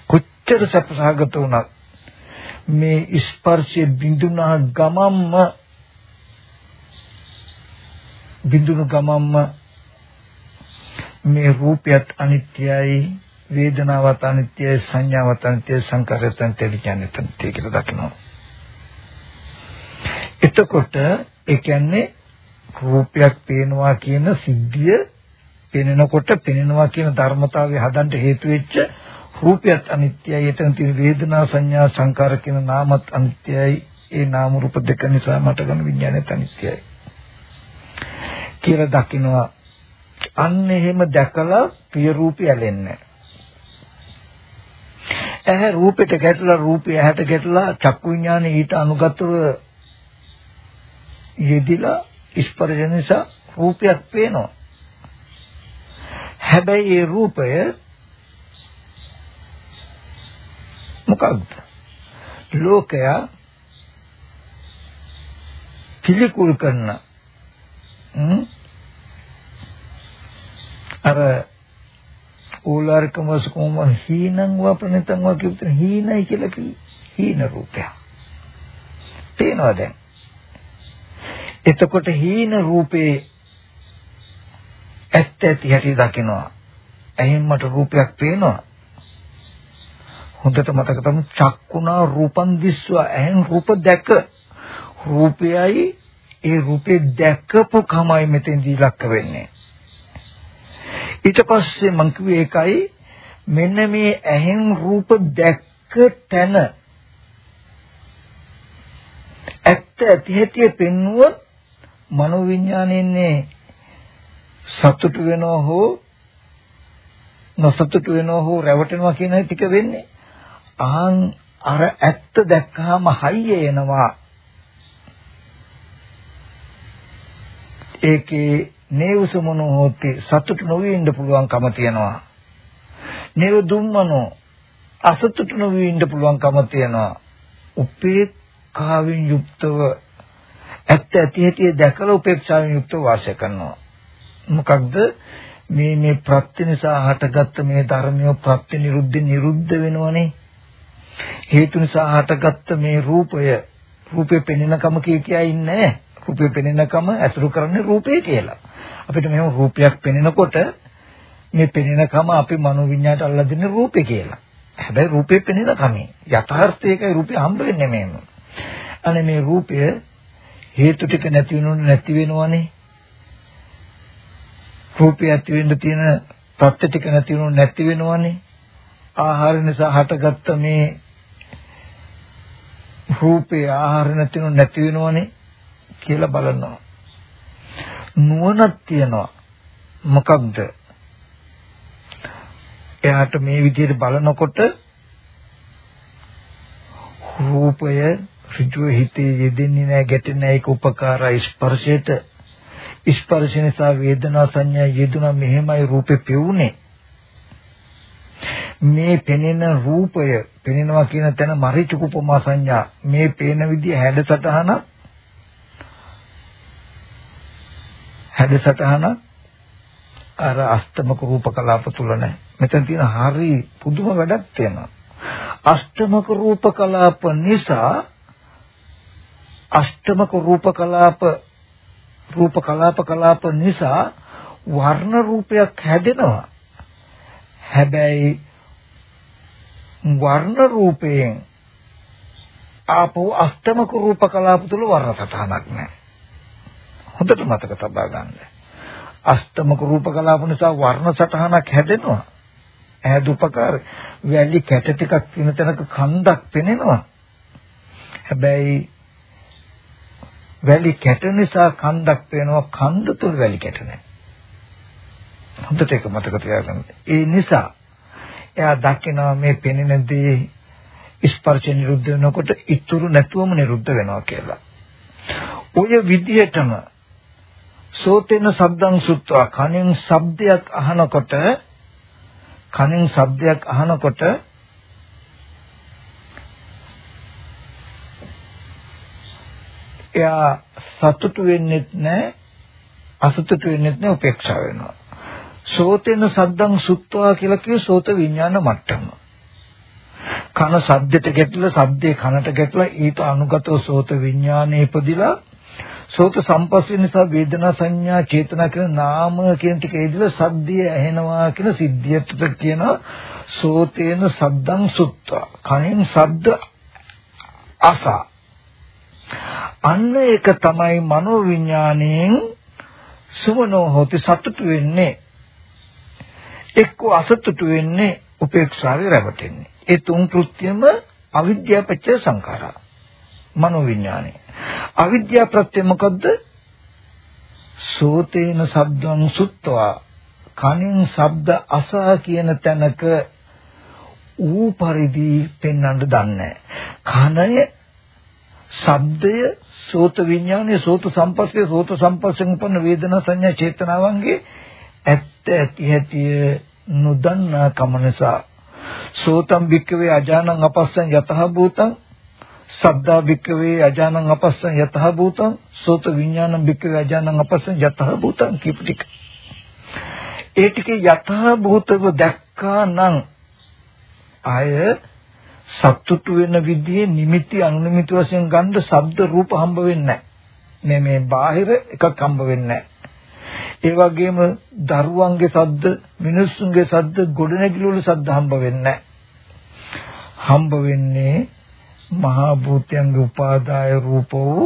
කොච්චර සැපසහගත වුණා මේ ස්පර්ශයේ බිඳුනා ගමම්ම බිඳුණු ගමම්ම මේ රූපයත් අනිත්‍යයි වේදනාවත් අනිත්‍යයි සංඥාවත් අනිත්‍යයි සංකාරයත් අනිත්‍යයි කියන්නේ තන්ති කියලා දකිනවා. එතකොට ඒ කියන්නේ රූපයක් පේනවා කියන සිද්ධිය පෙනෙනකොට පෙනෙනවා කියන ධර්මතාවය හදන්න හේතු වෙච්ච රූපයත් අනිත්‍යයි. එතන තියෙන වේදනා සංඥා සංකාර කියන නාමත් අනිත්‍යයි. ඒ නාම රූප දෙක නිසා මට ගන්න විඥානයත් අනිත්‍යයි. කියලා දකිනවා. අන්න එහෙම දැකලා ප්‍රිය රූපය ඇලෙන්නේ ඇහැ රූපෙට ගැටලා රූපය ඇහැට ගැටලා චක්කු විඥානේ ඊට අනුගතව යෙදිලා ස්පර්ශ නිසා රූපයක් පේනවා. හැබැයි ඒ රූපය මොකක්ද? ලෝකයා පිළිකුල් කරන අර ඕලාරිකම සුකුම හීනං වපනතං වකියුත් හීනයි කියලා කි හීන රූපය. පේනවා දැන්. එතකොට හීන රූපේ ඇත්ත ඇති හැටි දකිනවා. එහෙන් මට රූපයක් පේනවා. හොඳට මතක තබමු චක්කුණා රූපං දිස්වා. එහෙන් රූප දැක. රූපයයි ඒ රූපේ දැකපු කමයි මෙතෙන්දී ලක්ක වෙන්නේ. ඊට පස්සේ මං කිව්වේ ඒකයි මෙන්න මේ ඇහෙන් රූප දැක්ක තැන ඇත්ත ඇති හැටි පෙන්වුවොත් මනෝවිඤ්ඤාණයන්නේ සතුට වෙනව හෝ නොසතුට වෙනව හෝ රැවටෙනවා කියන ටික වෙන්නේ. අහන් අර ඇත්ත දැක්කහම හයිය එනවා. ඒකේ නේවසමනෝ හොති සතුට නොවී ඉන්න පුළුවන්කම තියෙනවා. නේව දුම්මනෝ අසතුට නොවී ඉන්න පුළුවන්කම තියෙනවා. උපේක්ඛාවෙන් යුක්තව ඇත්ත ඇති හැටි දැකලා උපේක්ෂාවෙන් යුක්තව වාසය කරනවා. මොකක්ද? මේ මේ ප්‍රත්‍ය නිසා හටගත්ත මේ ධර්මිය ප්‍රත්‍ය නිරුද්ධ නිරුද්ධ වෙනවනේ. හේතු නිසා හටගත්ත මේ රූපය රූපේ පෙනෙනකම කිය කියා ඉන්නේ රූපේ පෙනෙනකම ඇසුරු කරන්නේ රූපේ කියලා. අපිට මෙහෙම රූපයක් පෙනෙනකොට මේ පෙනෙනකම අපි මනෝවිඤ්ඤාණයට අල්ලා දෙන්නේ රූපේ කියලා. හැබැයි රූපේ පෙනෙනකම යථාර්ථය ඒකයි රූපේ හම්බ වෙන්නේ මෙහෙම. අනේ මේ රූපය හේතු ටික නැති වෙනවනේ නැති වෙනවනේ. රූපය ඇති වෙන්න තියෙන ප්‍රත්‍ය ටික නැති වෙනු නැති වෙනවනේ. ආහාර නිසා හටගත්ත මේ රූපේ ආහාර නැතිනු නැති වෙනවනේ කියලා බලනවා. නුවණක් තියනවා. මොකක්ද? එයාට මේ විදිහට බලනකොට රූපය ඍජුව හිතේ යෙදෙන්නේ නැහැ ගැටෙන්නේ නැහැ ඒක උපකාරයි ස්පර්ශයට ස්පර්ශ නිසා වේදනා සංඥා යෙදුනා මෙහෙමයි රූපේ පෙවුනේ මේ පෙනෙන රූපය පෙනෙනවා කියන තැන මරිචුකුපමා සංඥා මේ පේන විදිය හැඩසටහන හැඩසටහන අර අෂ්ටමක රූප කලාප තුල නැහැ. මෙතන තියෙන හරි පුදුම වැඩක් තියෙනවා. අෂ්ටමක රූප කලාප නිසා අෂ්ටමක රූප කලාප රූප කලාප කලාප නිසා වර්ණ රූපයක් හැදෙනවා. හැබැයි වර්ණ රූපයෙන් ආපෝ අෂ්ටමක රූප කලාප තුල වර්ණ සටහනක් නැහැ. හොඳට මතක තබා ගන්න. අෂ්ටමක රූප කලාප නිසා වර්ණ සටහනක් හැදෙනවා. ඇහැද උපකාර වැලි කැට ටිකක් වෙන තැනක කන්දක් පෙනෙනවා. හැබැයි වැලි කැට නිසා කන්දක් පේනවා කන්ද තුල වැලි කැට නැහැ. හොඳට ඒක මතක තියාගන්න. ඒ නිසා එයා දකිනවා මේ පෙනෙන දේ ස්පර්ශ නිරුද්ධ වෙනකොට ඉතුරු නැතුවම නිරුද්ධ වෙනවා කියලා. ඔය විදිහටම සෝතේන සද්දං සුත්වා කනෙන් ශබ්දයක් අහනකොට කනෙන් ශබ්දයක් අහනකොට එයා සතුටු වෙන්නෙත් නැහැ අසතුටු වෙන්නෙත් නැහැ උපේක්ෂා වෙනවා සෝතේන සද්දං සුත්වා කියලා කිය සෝත විඥාන මට්ටම. කන සද්දෙට ගැටලා සද්දේ කනට ගැටලා ඊට අනුගතව සෝත විඥානේ ඉපදිලා සෝත සම්පස්සේ නිසා වේදනා සංඥා චේතනා කියන නාම කියන ටික ඉදලා සද්දිය ඇහෙනවා කියන සිද්ධියට කියනවා සෝතේන සද්දං සුත්වා. කනෙන් සද්ද අසා. අන්න ඒක තමයි මනෝ විඥාණයෙන් සුමනෝ හොති සතුටු වෙන්නේ. එක්ක අසතුටු වෙන්නේ උපේක්ෂාවේ රැවටෙන්නේ. ඒ තුන් කෘත්‍යම අවිද්‍යාපච්ච සංඛාරා. මනෝ විඥානය අවිද්‍යාව ප්‍රත්‍ය මොකද්ද? සෝතේන සබ්දං සුත්වා. කනින් ශබ්ද අසා කියන තැනක ඌ පරිදි පෙන්වන්න දන්නේ කනය ශබ්දය සෝත විඥානයේ සෝත සම්පස්සේ සෝත සම්පස්යෙන් උපන්න වේදනා සංඥා චේතනාවන්ගේ ඇත්ත ඇති ඇති නොදන්නා කම නිසා. සෝතම් වික්කවේ අජානං අපස්සං යතහ භූතං සද්දා වික්කවේ අජානං අපස්සං යතහ භූතං සෝත විඥානං වික්කවේ අජානං අපස්සං යතහ භූතං කියපු ටික. ඒ ටිකේ යතහ භූතව දැක්කා නම් ආය සතුටු වෙන විදිහේ නිමිති අනුනිමිති වශයෙන් ගන්න ශබ්ද රූප හම්බ වෙන්නේ නැහැ. මේ බාහිර එකක් හම්බ වෙන්නේ ඒ වගේම දරුවන්ගේ සද්ද, මිනිස්සුන්ගේ සද්ද, ගොඩනැගිලි වල සද්ද හම්බ වෙන්නේ හම්බ වෙන්නේ මහා භූතයන්ගේ උපාදාය රූප වූ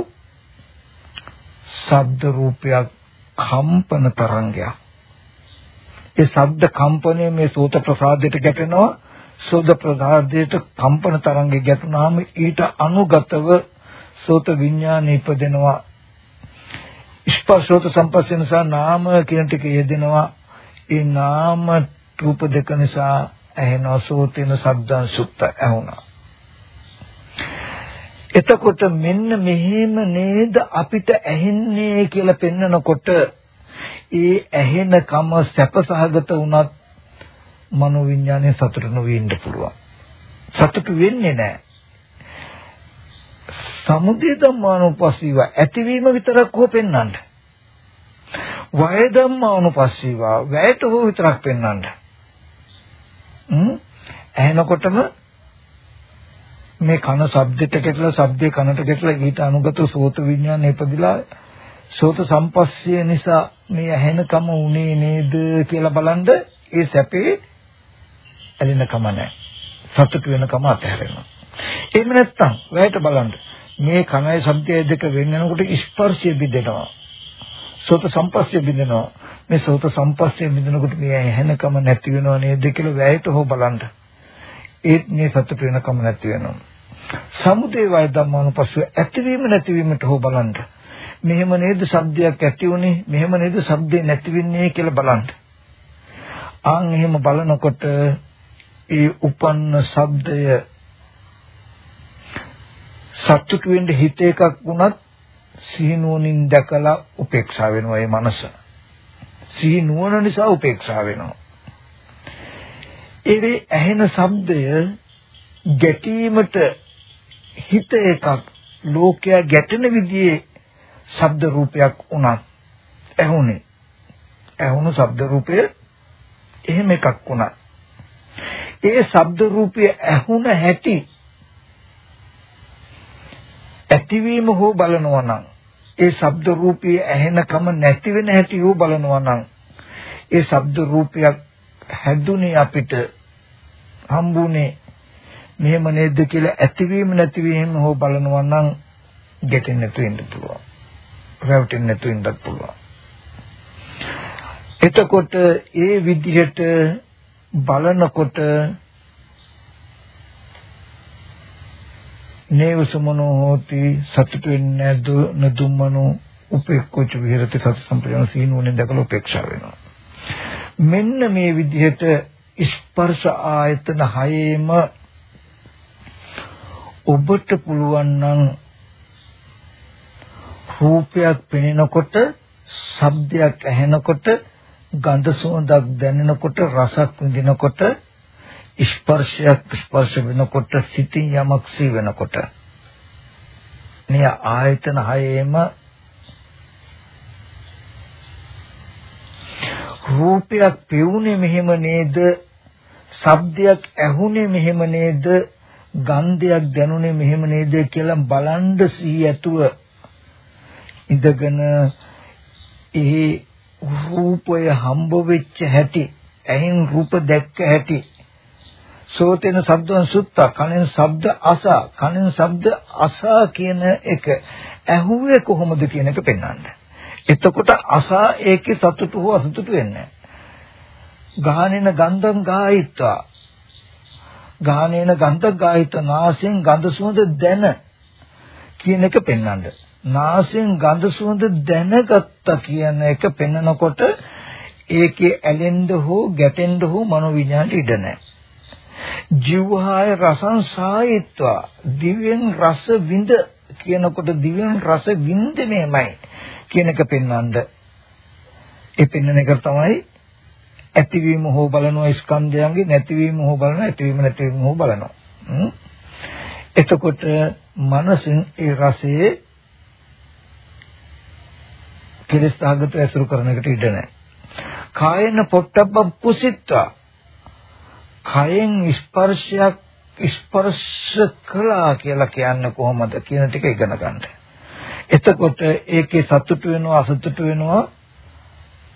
ශබ්ද රූපයක් කම්පන තරංගයක්. ඒ ශබ්ද කම්පනය මේ සෝත ප්‍රසාදයට ගැටෙනවා. සෝද ප්‍රදාදයට කම්පන තරංගේ ගැටුනාම ඊට අනුගතව සෝත විඥාන ඉපදෙනවා. ස්පර්ශෝත සම්පස්සේ නිසා නාම කියන ටික යෙදෙනවා ඒ නාම රූප දෙක නිසා ඇහෙනවා සෝතේන සද්දං සුත්ත ඇහුණා එතකොට මෙන්න මෙහෙම නේද අපිට ඇහෙන්නේ කියලා පෙන්නකොට ඒ ඇහෙන කම සැපසහගත වුණත් මනෝවිඤ්ඤාණය සතුට නොවී ඉන්න පුළුවන්. සතුට වෙන්නේ නැහැ. සමුදය ධම්මානුපස්සීව ඇතිවීම විතරක් හෝ පෙන්වන්න. වය ධම්මානුපස්සීව වැයට හෝ විතරක් පෙන්වන්න. හ්ම් ඇහෙනකොටම මේ කන ශබ්දෙට ගැටලා ශබ්දේ කනට ගැටලා ඊට අනුගත සෝත විඥාන ඉපදිලා සෝත සම්පස්සිය නිසා මේ ඇහෙනකම උනේ නේද කියලා බලන්ද ඒ සැපේ ඇලෙන කම නැහැ. සතුට වෙන කම අතහැරෙනවා. එහෙම නැත්නම් වැයට බලන්න. මේ කනයි ශබ්දයේ දෙක වෙන වෙනකොට ස්පර්ශය බිඳෙනවා. සෝත සම්පස්ය බිඳෙනවා. මේ සෝත සම්පස්ය බිඳෙනකොට මේ ඇහෙනකම නැති වෙනව නේද කියලා වැයට හො බලන්න. ඒත් මේ සතුට වෙනකම නැති වෙනවා. සමුදේ වය ධම්මානුපස්සව ඇතිවීම නැතිවීමට හො බලන්න. මෙහෙම නේද ශබ්දයක් ඇති උනේ මෙහෙම නේද ශබ්දේ නැති වෙන්නේ කියලා බලන්න. ආන් එහෙම බලනකොට ඒ උපන්න ශබ්දය සතුටු වෙන්න හිත එකක් වුණත් සිහිනුවණින් දැකලා උපේක්ෂා වෙනවා ඒ මනස. සිහිනුවණ නිසා උපේක්ෂා වෙනවා. ඒ ඇහෙන ශබ්දය ගැටීමට හිත එකක් ලෝකයා ගැටෙන විදිහේ ශබ්ද රූපයක් උනත් ඇහුනේ ඇහුණු ශබ්ද රූපය එහෙම එකක් වුණා. ඒ ශබ්ද රූපය ඇහුණ හැටි ඇතිවීම හෝ බලනවා නම් ඒ ශබ්ද රූපය ඇහෙනකම නැති වෙන හැටි හෝ බලනවා නම් ඒ ශබ්ද රූපයක් හැදුනේ අපිට හම්බුනේ මෙහෙම නේද කියලා ඇතිවීම නැතිවීම හෝ බලනවා නම් ගැටෙන්නේ නැතු වෙන්න පුළුවන්. රැවටෙන්නේ නැතු වෙන්නත් පුළුවන්. එතකොට ඒ විදිහට බලනකොට නේවසමනෝ හෝති සතුට වෙන්නේ නැද්ද නදුම්මනෝ උපේක්ඛෝච විහෙරති සති සම්ප්‍රයන සීනුවනේ දැකලා උපේක්ෂා වෙනවා. මෙන්න මේ විදිහට ස්පර්ශ ආයතන හයේම ඔබට පුළුවන් නම් රූපයක් පෙනෙනකොට ශබ්දයක් ඇහෙනකොට ගඳ සුවඳක් දැනෙනකොට රසක් විඳිනකොට ස්පර්ශයක් ස්පර්ශ වෙනකොට සිතින් යමක් සී වෙනකොට. මේ ආයතන හයේම රූපයක් පෙවුනේ මෙහෙම නේද? ශබ්දයක් ඇහුනේ මෙහෙම නේද? ගන්ධයක් දැනුනේ මෙහෙම නේද කියලා බලන්ඩ සිහි ඇතුව ඉඳගෙන ඒ රූපය හම්බ වෙච්ච හැටි ඇහෙන් රූප දැක්ක හැටි සෝතේන ශබ්දං සුත්ත කනෙන් ශබ්ද අසා කනෙන් ශබ්ද අසා කියන එක ඇහුවේ කොහොමද කියන එක පෙන්වන්න. එතකොට අසා ඒකේ සතුටු හෝ අසතුටු වෙන්නේ ගාහනේන ගන්ධං ගායිත්වා ගාහනේන ගන්ධං ගායිත්වා නාසයෙන් ගඳ සුවඳ දැන කියන එක පෙන්වන්න. නාසයෙන් ගඳ සුවඳ දැනගත්තා කියන එක පෙන්නකොට ඒකේ ඇලෙන්න හෝ ගැටෙන්න හෝ මනෝවිඤ්ඤාණයට ඉඩ නැහැ. ජීවහාය රසං සායිත්වා දිවෙන් රස විඳ කියනකොට දිවෙන් රස විඳිනේමයි කියන එක පෙන්වන්න. ඒ පෙන්වන එක තමයි ඇතිවීම හෝ බලනවා ස්කන්ධයන්ගේ නැතිවීම හෝ බලනවා ඇතිවීම නැතිවීම හෝ බලනවා. එතකොට මනසින් ඒ රසයේ කෙලස් සාගත ඇසුරු කරන එකට ඉඩ නැහැ. කායන පොට්ටබ්බ පුසිට්වා කයෙන් ස්පර්ශයක් ස්පර්ශ කළා කියලා කියන්නේ කොහොමද කියන ටික ඉගෙන ගන්න. එතකොට ඒකේ සතුට වෙනවා අසතුට වෙනවා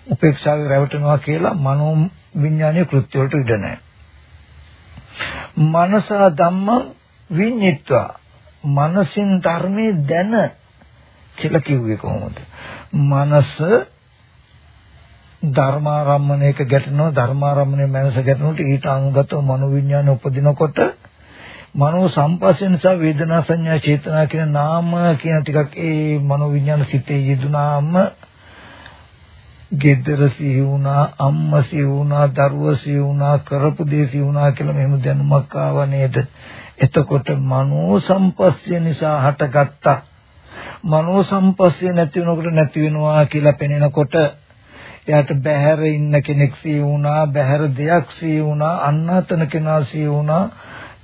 උපේක්ෂාවේ රැවටෙනවා කියලා මනෝ විඥානීය කෘත්‍ය වලට ඉඩ නැහැ. මනස ධම්ම විඤ්ඤිත්වා මනසින් ධර්මයේ දැන කියලා කිව්වේ කොහොමද? මනස ධර්මාරම්මණයක ගැටෙනවා ධර්මාරම්මණය මනස ගැටෙනකොට ඊට අනුගතව මනෝවිඤ්ඤාණය උපදිනකොට මනෝ සම්පස්සේ නිසා වේදනා සංඥා චේතනා කියන නාම කියන ටිකක් ඒ මනෝවිඤ්ඤාණ සිතේ යෙදුනාම gedara සිහි වුණා අම්ම සිහි වුණා දරුව සිහි වුණා කරපු දේ සිහි වුණා කියලා මෙහෙම දැනුමක් ආව නේද? එතකොට මනෝ සම්පස්සේ නිසා හටගත්තා. මනෝ සම්පස්සේ නැති වෙනකොට නැති වෙනවා කියලා පෙනෙනකොට එයාට බහැර ඉන්න කෙනෙක් සිහි වුණා බහැර දෙයක් සිහි වුණා අන්නතන කෙනා සිහි වුණා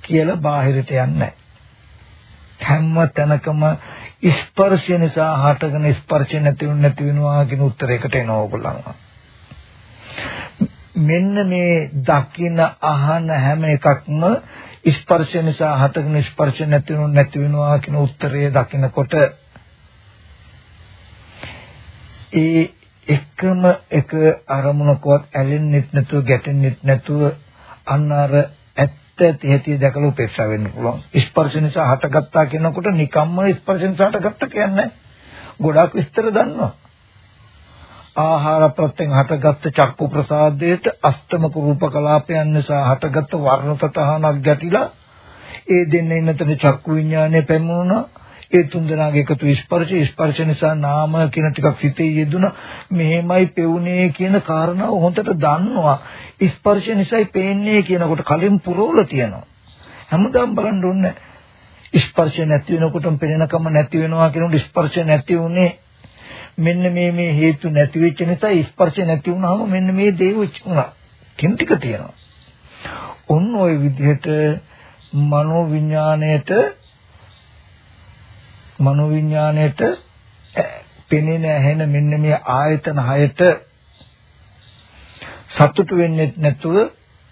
කියලා බාහිරට යන්නේ හැම තැනකම ස්පර්ශය නිසා හටගෙන ස්පර්ශය නැති වෙන නැති වෙනවා කියන උත්තරයකට එනවා ඕගොල්ලන්ව මෙන්න මේ දකින අහන හැම එකක්ම ස්පර්ශය නිසා හටගෙන ස්පර්ශ නැති වෙන නැති වෙනවා කියන උත්තරය දකිනකොට ඒ එකම එක අරමුණකවත් ඇලෙන්නෙත් නැතුව ගැටෙන්නෙත් නැතුව අන්න අර ඇත්ත ඇති දැකලා උපේක්ෂා වෙන්න පුළුවන්. ස්පර්ශ නිසා හටගත්තා කියනකොට නිකම්ම ස්පර්ශ නිසා හටගත්ත කියන්නේ ගොඩාක් විස්තර දන්නවා. ආහාර ප්‍රත්‍යයෙන් හටගත්ත චක්කු ප්‍රසාදයට අෂ්ටමක රූප කලාපයන් නිසා හටගත්ත වර්ණ සතහනක් ගැටිලා ඒ දෙන්න ඉන්නතර චක්කු විඥානය පැමුණා ඒ තුන්දෙනාගේ එකතු ස්පර්ශ ස්පර්ශ නිසා නාම කියන ටිකක් සිතේ යෙදුණා. මෙහෙමයි පෙවුනේ කියන කාරණාව හොඳට දන්නවා. ස්පර්ශ නිසායි පේන්නේ කියනකොට කලින් පුරවල තියෙනවා. හැමදාම බලන්න ඕනේ ස්පර්ශ නැති වෙනකොටම පෙනෙනකම නැති වෙනවා කියනකොට ස්පර්ශ නැති උනේ මෙන්න මේ මේ හේතු නැති වෙච්ච නිසා ස්පර්ශ නැති වුනහම මෙන්න මේ දේ වුණා. කින් ටික තියෙනවා. ඔන්න ওই විදිහට මනෝ විඥාණයට මනෝ විඥාණයට පෙනෙන ඇහෙන මෙන්න මේ ආයතන හයට සතුටු වෙන්නේ නැතුව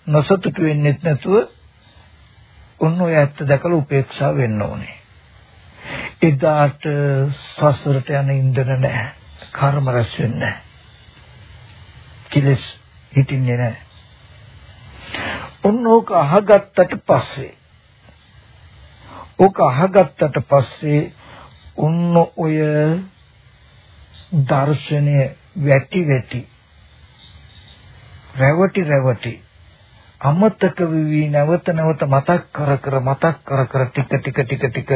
නොසතුටු වෙන්නේ නැතුව ඔන්න ඔය ඇත්ත දැකලා උපේක්ෂා වෙන්න ඕනේ. එදාට සසරට යන ඉන්දන නැහැ. කර්ම රැස් වෙන්නේ නැහැ. කිලස් හිටින්නේ නැහැ. ඔන්න ඕක අහගත්තට පස්සේ ඕක අහගත්තට පස්සේ ඔන්න ඔය දර්ශනය වැටි වැටි රැවටි රැවටි අමතක වෙවි නැවත නැවත මතක් කර කර මතක් කර කර ටික ටික ටික ටික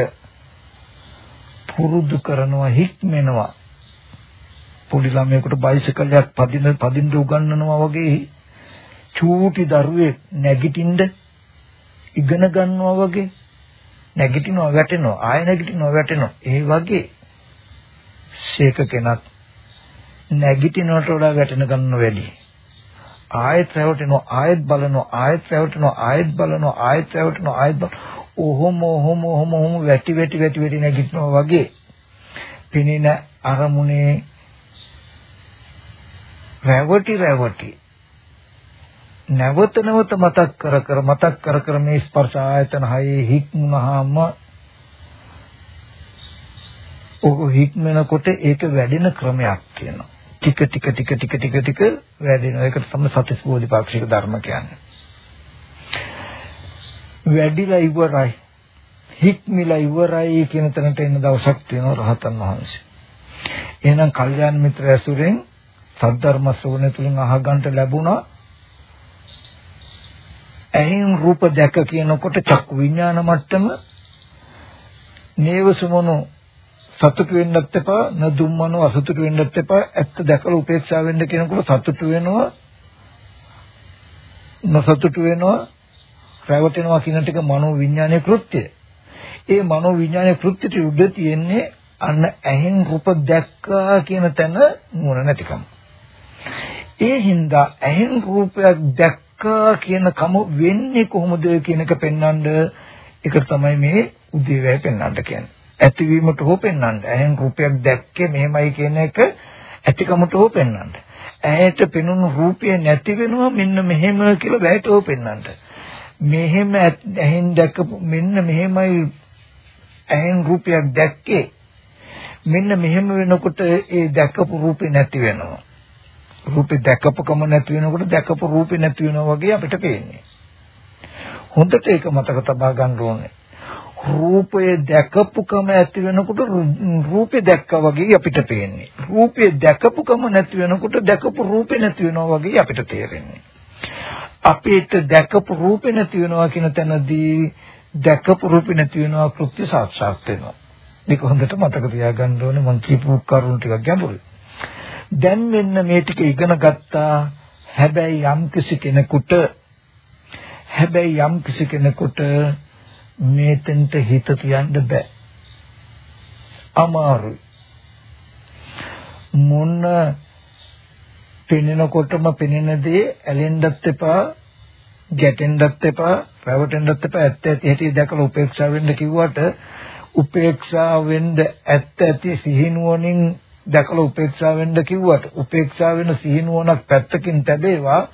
පුරුදු කරනවා හික්මෙනවා. පොඩි ළමයෙකුට බයිසිකලයක් පදින පදින්න උගන්වනවා වගේ චූටි දරුවෙක් නැගිටින්න ඉගෙන ගන්නවා වගේ. නැගිටිනවා වැටෙනවා ආය නැගිටිනවා වැටෙනවා. ඒ වගේ ශේක කෙනක් නැගිටිනවට වඩා වැටෙන ගන්න වැඩි. ආයෙත් රැවටෙනවා ආයෙත් බලනවා ආයෙත් රැවටෙනවා ආයෙත් බලනවා ආයෙත් රැවටෙනවා ආයෙත් ඔහොම ඔහොම ඔහොම ඔහොම වැටි වැටි වැටි වැටි නැගිටිනවා වගේ පිනින අරමුණේ රැවටි රැවටි නැවත නැවත මතක් කර කර මතක් කර කර මේ ස්පර්ශ ආයතන හයේ හික්මුනහම ඔහු හික්මනකොට ඒක වැඩෙන ක්‍රමයක් තියෙනවා. ටික ටික ටික ටික ටික ටික වැඩෙනවා. ඒකට තමයි සත්‍ය බෝධිපාක්ෂික ධර්ම කියන්නේ. වැඩිලා ඉවරයි. හික්මිලා ඉවරයි කියන තැනට එන දවසක් තියෙනවා රහතන් වහන්සේ. එහෙනම් කල්යාණ මිත්‍ර ඇසුරෙන් සද්ධර්ම ශ්‍රවණය තුලින් අහගන්න ලැබුණා ඇහෙන් රූප දැක කියනකොට චක්කු විඥාන මට්ටම නේවසුමනෝ සතුටු වෙන්නත් එපා නදුම්මනෝ අසතුටු වෙන්නත් එපා ඇත්ත දැකලා උපේක්ෂා වෙන්න කියනකොට සතුටු වෙනවා නොසතුටු වෙනවා රැවටෙනවා කියන ටික මනෝ විඥානයේ කෘත්‍යය. ඒ මනෝ විඥානයේ කෘත්‍යයට උඩ තියෙන්නේ අන්න ඇහෙන් රූප දැක්කා කියන තැන නුවණ නැතිකම. ඒ හින්දා ඇහෙන් රූපයක් දැක් දැක්කා කියන කම වෙන්නේ කොහොමද කියන එක පෙන්වන්න ඒක තමයි මේ උදේවැය පෙන්වන්න කියන්නේ. ඇතිවීමට හෝ පෙන්වන්න. ඇහෙන් රූපයක් දැක්කේ මෙහෙමයි කියන එක ඇතිකමට හෝ පෙන්වන්න. ඇහැට පෙනුණු රූපය නැති වෙනවා මෙන්න මෙහෙම කියලා වැයට හෝ පෙන්වන්න. මෙහෙම ඇහෙන් දැක්කපු මෙන්න මෙහෙමයි ඇහෙන් රූපයක් දැක්කේ මෙන්න මෙහෙම වෙනකොට ඒ දැක්කපු රූපේ නැති වෙනවා. රූපේ දැකපුකම නැති වෙනකොට දැකපු රූපේ නැති වෙනවා වගේ අපිට පේන්නේ. හොඳට ඒක මතක තබා ගන්න ඕනේ. රූපය දැකපුකම ඇති වෙනකොට රූපේ දැක්කා වගේ අපිට පේන්නේ. රූපේ දැකපුකම නැති වෙනකොට දැකපු රූපේ නැති වෙනවා වගේ අපිට තේරෙන්නේ. අපිට දැකපු රූපේ නැති වෙනවා කියන තැනදී දැකපු රූපේ නැති වෙනවා කෘත්‍ය සාක්ෂාත් වෙනවා. මේක හොඳට මතක තියාගන්න ඕනේ මම කියපු කරුණු ටිකක් ගැඹුරුයි. දැන් මෙන්න මේ ටික ඉගෙන ගත්තා. හැබැයි යම් කිසි කෙනෙකුට හැබැයි යම් කිසි කෙනෙකුට මේතෙන්ට හිත තියන්න බෑ. අමාරුයි. මොන පෙනෙනකොටම පෙනෙන දේ ඇලෙන්නත් එපා ගැටෙන්නත් එපා රැවටෙන්නත් එපා ඇත්ත ඇති හැටි දැකලා උපේක්ෂා වෙන්න කිව්වට උපේක්ෂා වෙන්න ඇත්ත ඇති සිහිනුවණින් දැකලා උපේක්ෂා වෙන්න කිව්වට උපේක්ෂා වෙන සිහිනුවණක් පැත්තකින් තැබේවා.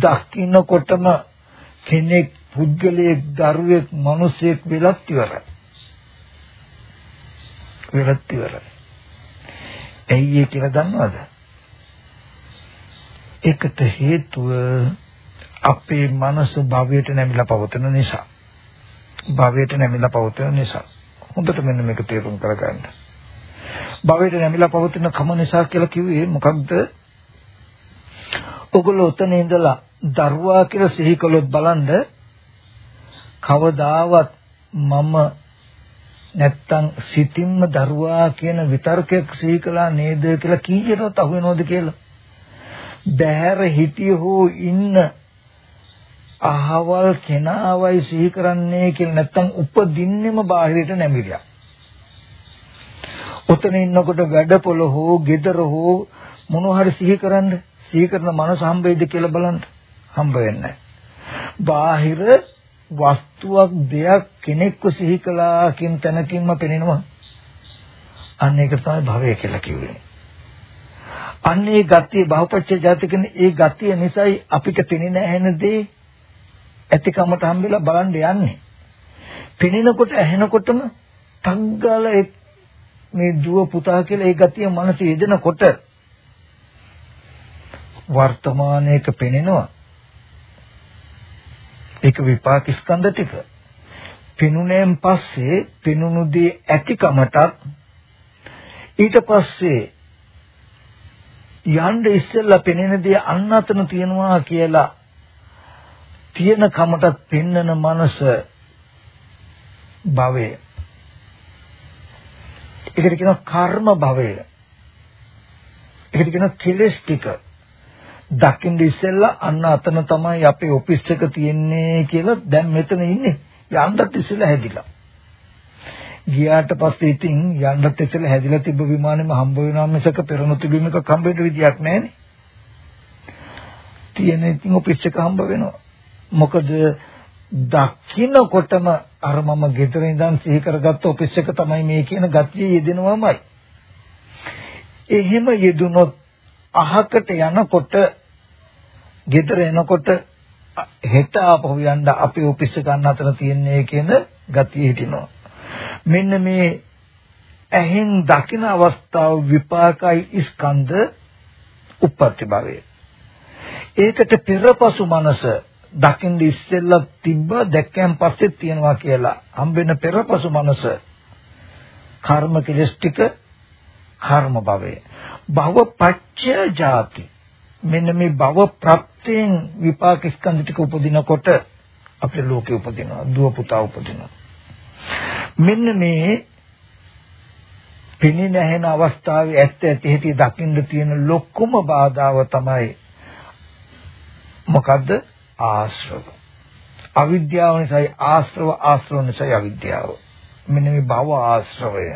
දකින්නකොටම කෙනෙක් පුද්ගලයෙක් දරුවෙක් මිනිසෙක් වෙලත් ඉවරයි. වෙලත් ඉවරයි. ඇයි ඒ කියලා දන්නවද? ඒකට හේතුව අපේ මනස භවයට නැමිලා පවතන නිසා. භවයට නැමිලා පවතන නිසා. හොඳට මෙන්න මේක තේරුම් කරගන්න. භවයට නැමිලා පවතින කම නිසා කියලා කිව්වේ මොකක්ද? ඔගොල්ලෝ උතන ඉඳලා දරුවා කියලා සිහි කළොත් බලන්න කවදාවත් මම නැත්තම් සිතින්ම දරුවා කියන විතර්කයක් සිහි කළා නේද කියලා කීයටවත් අහු වෙනවද කියලා බහැර හිටිය හෝ ඉන්න අහවල් කෙනාවයි සිහි කරන්නේ කියලා නැත්තම් උපදින්නෙම බාහිරට නැමිරියා. ඔතන ඉන්නකොට වැඩපොළ හෝ gedara හෝ මොන හරි සිහි කරන්න සිහි කරන මනස හම්බෙයිද කියලා බලන්න හම්බ වෙන්නේ බාහිර වස්තුවක් දෙයක් කෙනෙක්ව සිහි කළා කියන තැනකින්ම පෙනෙනවා. අන්න ඒක තමයි භවය කියලා කිව්වේ. අන්න ඒ ගතිය බහුපච්ච ජාතිකන ඒ ගතිය නිසායි අපිට පෙනෙන ඇහෙන දේ ඇතිකමට හම්බෙලා බලන්න යන්නේ. පෙනෙනකොට ඇහෙනකොටම තංගල මේ දුව පුතා කියලා ඒ ගතිය මනසේ යෙදෙනකොට වර්තමානයේක පෙනෙනවා. ඒක විපාක ස්කන්ධ ටික. පෙනුනේන් පස්සේ පෙනුණු දේ ඇතිකමටත් ඊට පස්සේ යන්න ඉස්සෙල්ලා පෙනෙන දේ අන්න අතන තියනවා කියලා තියෙන කමට පෙන්නන මනස භවය. ඒකට කියනවා කර්ම භවය. ඒකට කියනවා කෙලස් ටික. දකින්න ඉස්සෙල්ලා අන්න අතන තමයි අපේ ඔෆිස් එක තියෙන්නේ කියලා දැන් මෙතන ඉන්නේ. යන්නත් ඉස්සෙල්ලා හැදිලා. ගියාට පස්සේ ඉතින් යන්නත් ඉස්සෙල්ලා හැදිලා තිබ්බ විමානෙම හම්බ වෙනවා මිසක පෙරණු තිබීම එක හම්බෙන්න විදියක් නැහැනේ. තියෙන ඉතින් ඔෆිස් එක හම්බ වෙනවා. මොකද දකින්නකොටම අර මම ගෙදර ඉඳන් සිහි කරගත්ත ඔෆිස් එක තමයි මේ කියන ගතිය යෙදෙනවමයි. එහෙම යෙදුනොත් අහකට යනකොට ගෙදර එනකොට හෙට ආපහු යන්න අපේ ඔෆිස් එක ගන්න අතර තියන්නේ කියන ගතිය හිටිනවා. මෙන්න මේ ඇහෙන් දකින අවස්ථාව විපාකයි ස්කන්ධ උප්පත්ති භවය. ඒකට පෙරපසු මනස දකින්න ඉස්සෙල්ලා තිබ්බ දැක්කයන් පස්සේ තියනවා කියලා හම්බෙන පෙරපසු මනස කර්ම කෙලස් ටික කර්ම භවය. භව පච්චය ජාති. මෙන්න මේ භව ප්‍රත්‍යයෙන් විපාක ස්කන්ධ ටික උපදිනකොට අපේ ලෝකේ උපදිනවා දුව පුතා උපදිනවා මෙන්න මේ පෙනී නැහෙන අවස්ථාවේ ඇත්ත ඇති හිටි දකින්න තියෙන ලොකුම බාධාව තමයි මොකද්ද ආශ්‍රව. අවිද්‍යාව නිසායි ආශ්‍රව ආශ්‍රව නිසායි අවිද්‍යාව. මෙන්න මේ භව ආශ්‍රවය.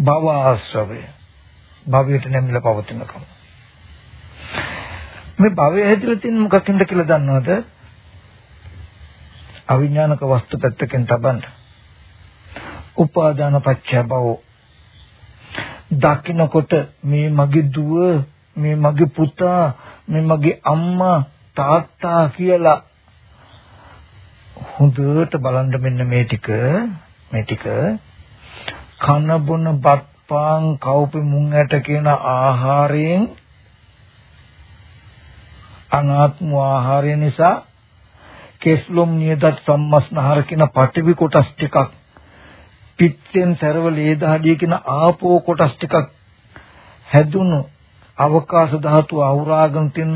භව ආශ්‍රවය. භවයට නැමිලා පවතිනකම. මේ භවය හැදිලා තියෙන මොකකින්ද කියලා දන්නවද? අවිඥානික වස්තු පැත්තකින් තබන්න. උපාදාන පත්‍ය භව දකින්නකොට මේ මගේ දුව මේ මගේ පුතා මේ මගේ අම්මා තාත්තා කියලා හොඳට බලන්න මෙන්න මේ ටික මේ ටික. කන බොන බත් පාන් කවුපි මුං ඇට කියන ආහාරයෙන් අනාත්ම ආහාරය නිසා කෙස්ලොම් නියදත් සම්මස්නහර කියන පටිවි කොටස් ටිකක් පිත්තෙන් සරව ලේදහඩිය කියන ආපෝ කොටස් ටිකක් හැදුණු අවකාශ ධාතු අවරාගෙන තියෙන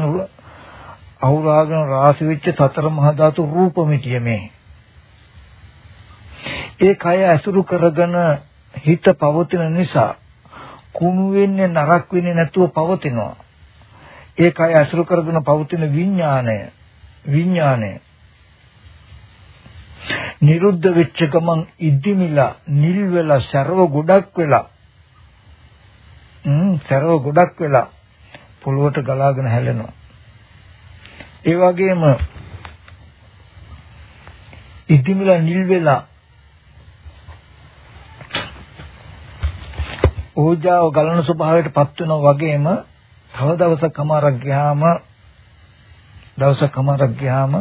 අවරාගෙන රාශි වෙච්ච සතර මහා ධාතු රූපമിതിය මේ ඒ කය ඇසුරු කරගෙන හිත පවතින නිසා කුණු වෙන්නේ නරක වෙන්නේ නැතුව පවතිනවා. ඒ කය ඇසුරු කරගෙන පවතින විඥාණය විඥාණය. නිරුද්ධ වෙච්ච ගමන් ඉදිමිලා නිල් වෙලා සරව ගොඩක් වෙලා ම්ම් සරව ගොඩක් වෙලා පොළොවට ගලාගෙන හැලෙනවා. ඒ වගේම ඉදිමිලා නිල් වෙලා ඕජාව ගලන ස්වභාවයට පත් වෙනවා වගේම තව දවසක් අමාරක් ගියාම දවසක් අමාරක් ගියාම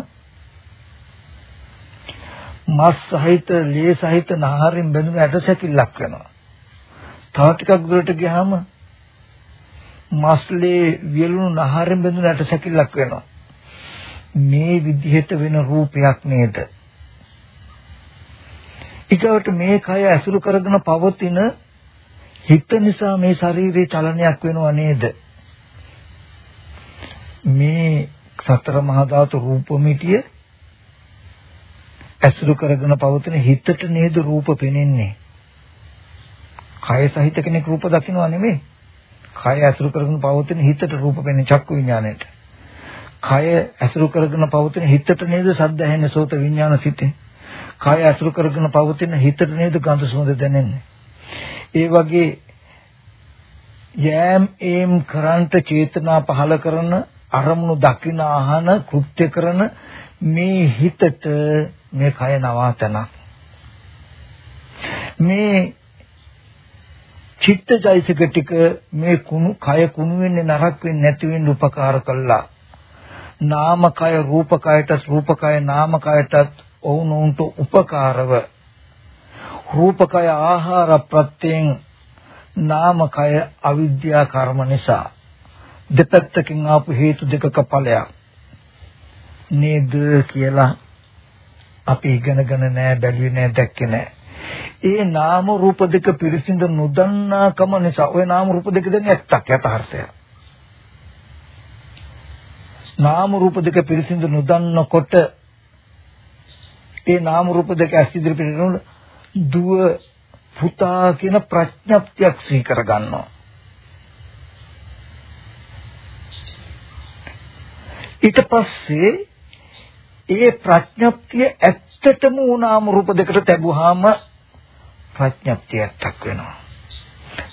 මස් සහිත ලේ සහිත නහරින් බැඳුණු ඇටසැකිල්ලක් වෙනවා. තව ටිකක් දුරට ගියාම මස්ලේ වියලුණු නහරින් බැඳුණු ඇටසැකිල්ලක් වෙනවා. මේ විදිහට වෙන රූපයක් නේද? ඊගොට මේ කය ඇසුරු කරගෙන පවතින හිත නිසා මේ ශරීරේ චලනයක් වෙනව නේද? මේ සතර මහා ධාතු රූපമിതിය ඇසුරු කරගෙන පවතින හිතට නේද රූප පෙනෙන්නේ. කය සහිත කෙනෙක් රූප දකින්නවා නෙමෙයි. කය ඇසුරු කරගෙන පවතින හිතට රූප පෙනෙන චක්කු විඥාණයට. කය ඇසුරු කරගෙන පවතින හිතට නේද සද්ද ඇහෙන සෝත විඥාන සිතේ. කය ඇසුරු කරගෙන පවතින හිතට නේද ගඳ සුවඳ දැනෙන්නේ. ඒ වගේ යෑම් ඒම් කරන්ට චේතනා පහල කරන අරමුණු දකින ආහන කෘත්‍ය කරන මේ හිතට මේ කය නවාතන මේ චිත්තජයසික ටික මේ කුණු කය කුණු වෙන්නේ නරක වෙන්නේ නැති වෙන්න උපකාර කළා නාමකය රූපකයටත් රූපකය නාමකයටත් ඔවුනොන්ට උපකාරව රූපකය ආහාර ප්‍රත්‍යයෙන් නාමකය අවිද්‍යා කර්ම නිසා දෙපැත්තකින් ආපු හේතු දෙකක ඵලයක් නේද කියලා අපි ඉගෙනගෙන නැහැ බැලුවේ නැහැ දැක්කේ නැහැ. ඒ නාම රූප දෙක පිරිසිඳ නොදන්නාකම නිසා ওই නාම රූප දෙක දැන් ඇත්තක් යථාර්ථය. නාම රූප දෙක පිරිසිඳ නොදන්නකොට ඒ නාම රූප දෙක ඇස් ඉදිරියට දුව පුතා කියන ප්‍රඥප්තියක් සිහි කරගන්නවා. ඊට පස්සේ ඒ ප්‍රඥප්තිය ඇත්තටම උනාම රූප දෙකට තැබුවාම ප්‍රඥප්තියක් වෙනවා.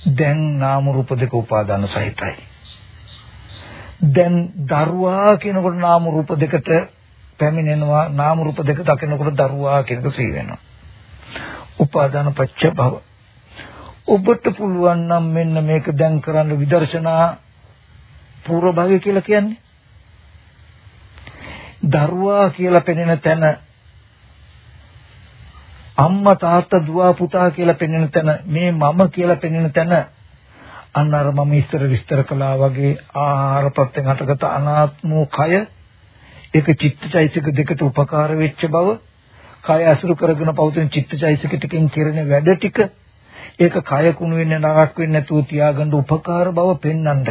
දැන් නාම රූප දෙක උපාදාන සහිතයි. දැන් දරුවා කියනකොට නාම රූප දෙකට පැමිණෙනවා නාම රූප දෙක දකිනකොට දරුවා කියනක සී වෙනවා. උපාදාන පච්ච භව. ඔබට පුළුවන් නම් මෙන්න මේක දැන් කරන්න විදර්ශනා පූර්ව භාගය කියලා කියන්නේ. දරුවා කියලා පෙනෙන තැන අම්මා තාත්තා දුව පුතා කියලා පෙනෙන තැන මේ මම කියලා පෙනෙන තැන අන්න අර මම ඉස්සර විස්තර කළා වගේ ආහාර ප්‍රත්‍යයෙන් හටගත අනාත්මෝ කය ඒක චිත්තචෛතසික දෙකට උපකාර වෙච්ච බව කය අසුරු කරගෙන පවතින චිත්තචෛතසික ටිකෙන් කෙරෙන වැඩ ටික ඒක කය කුණු වෙන්නේ නරක වෙන්නේ නැතුව තියාගන්න උපකාර බව පෙන්වන්න.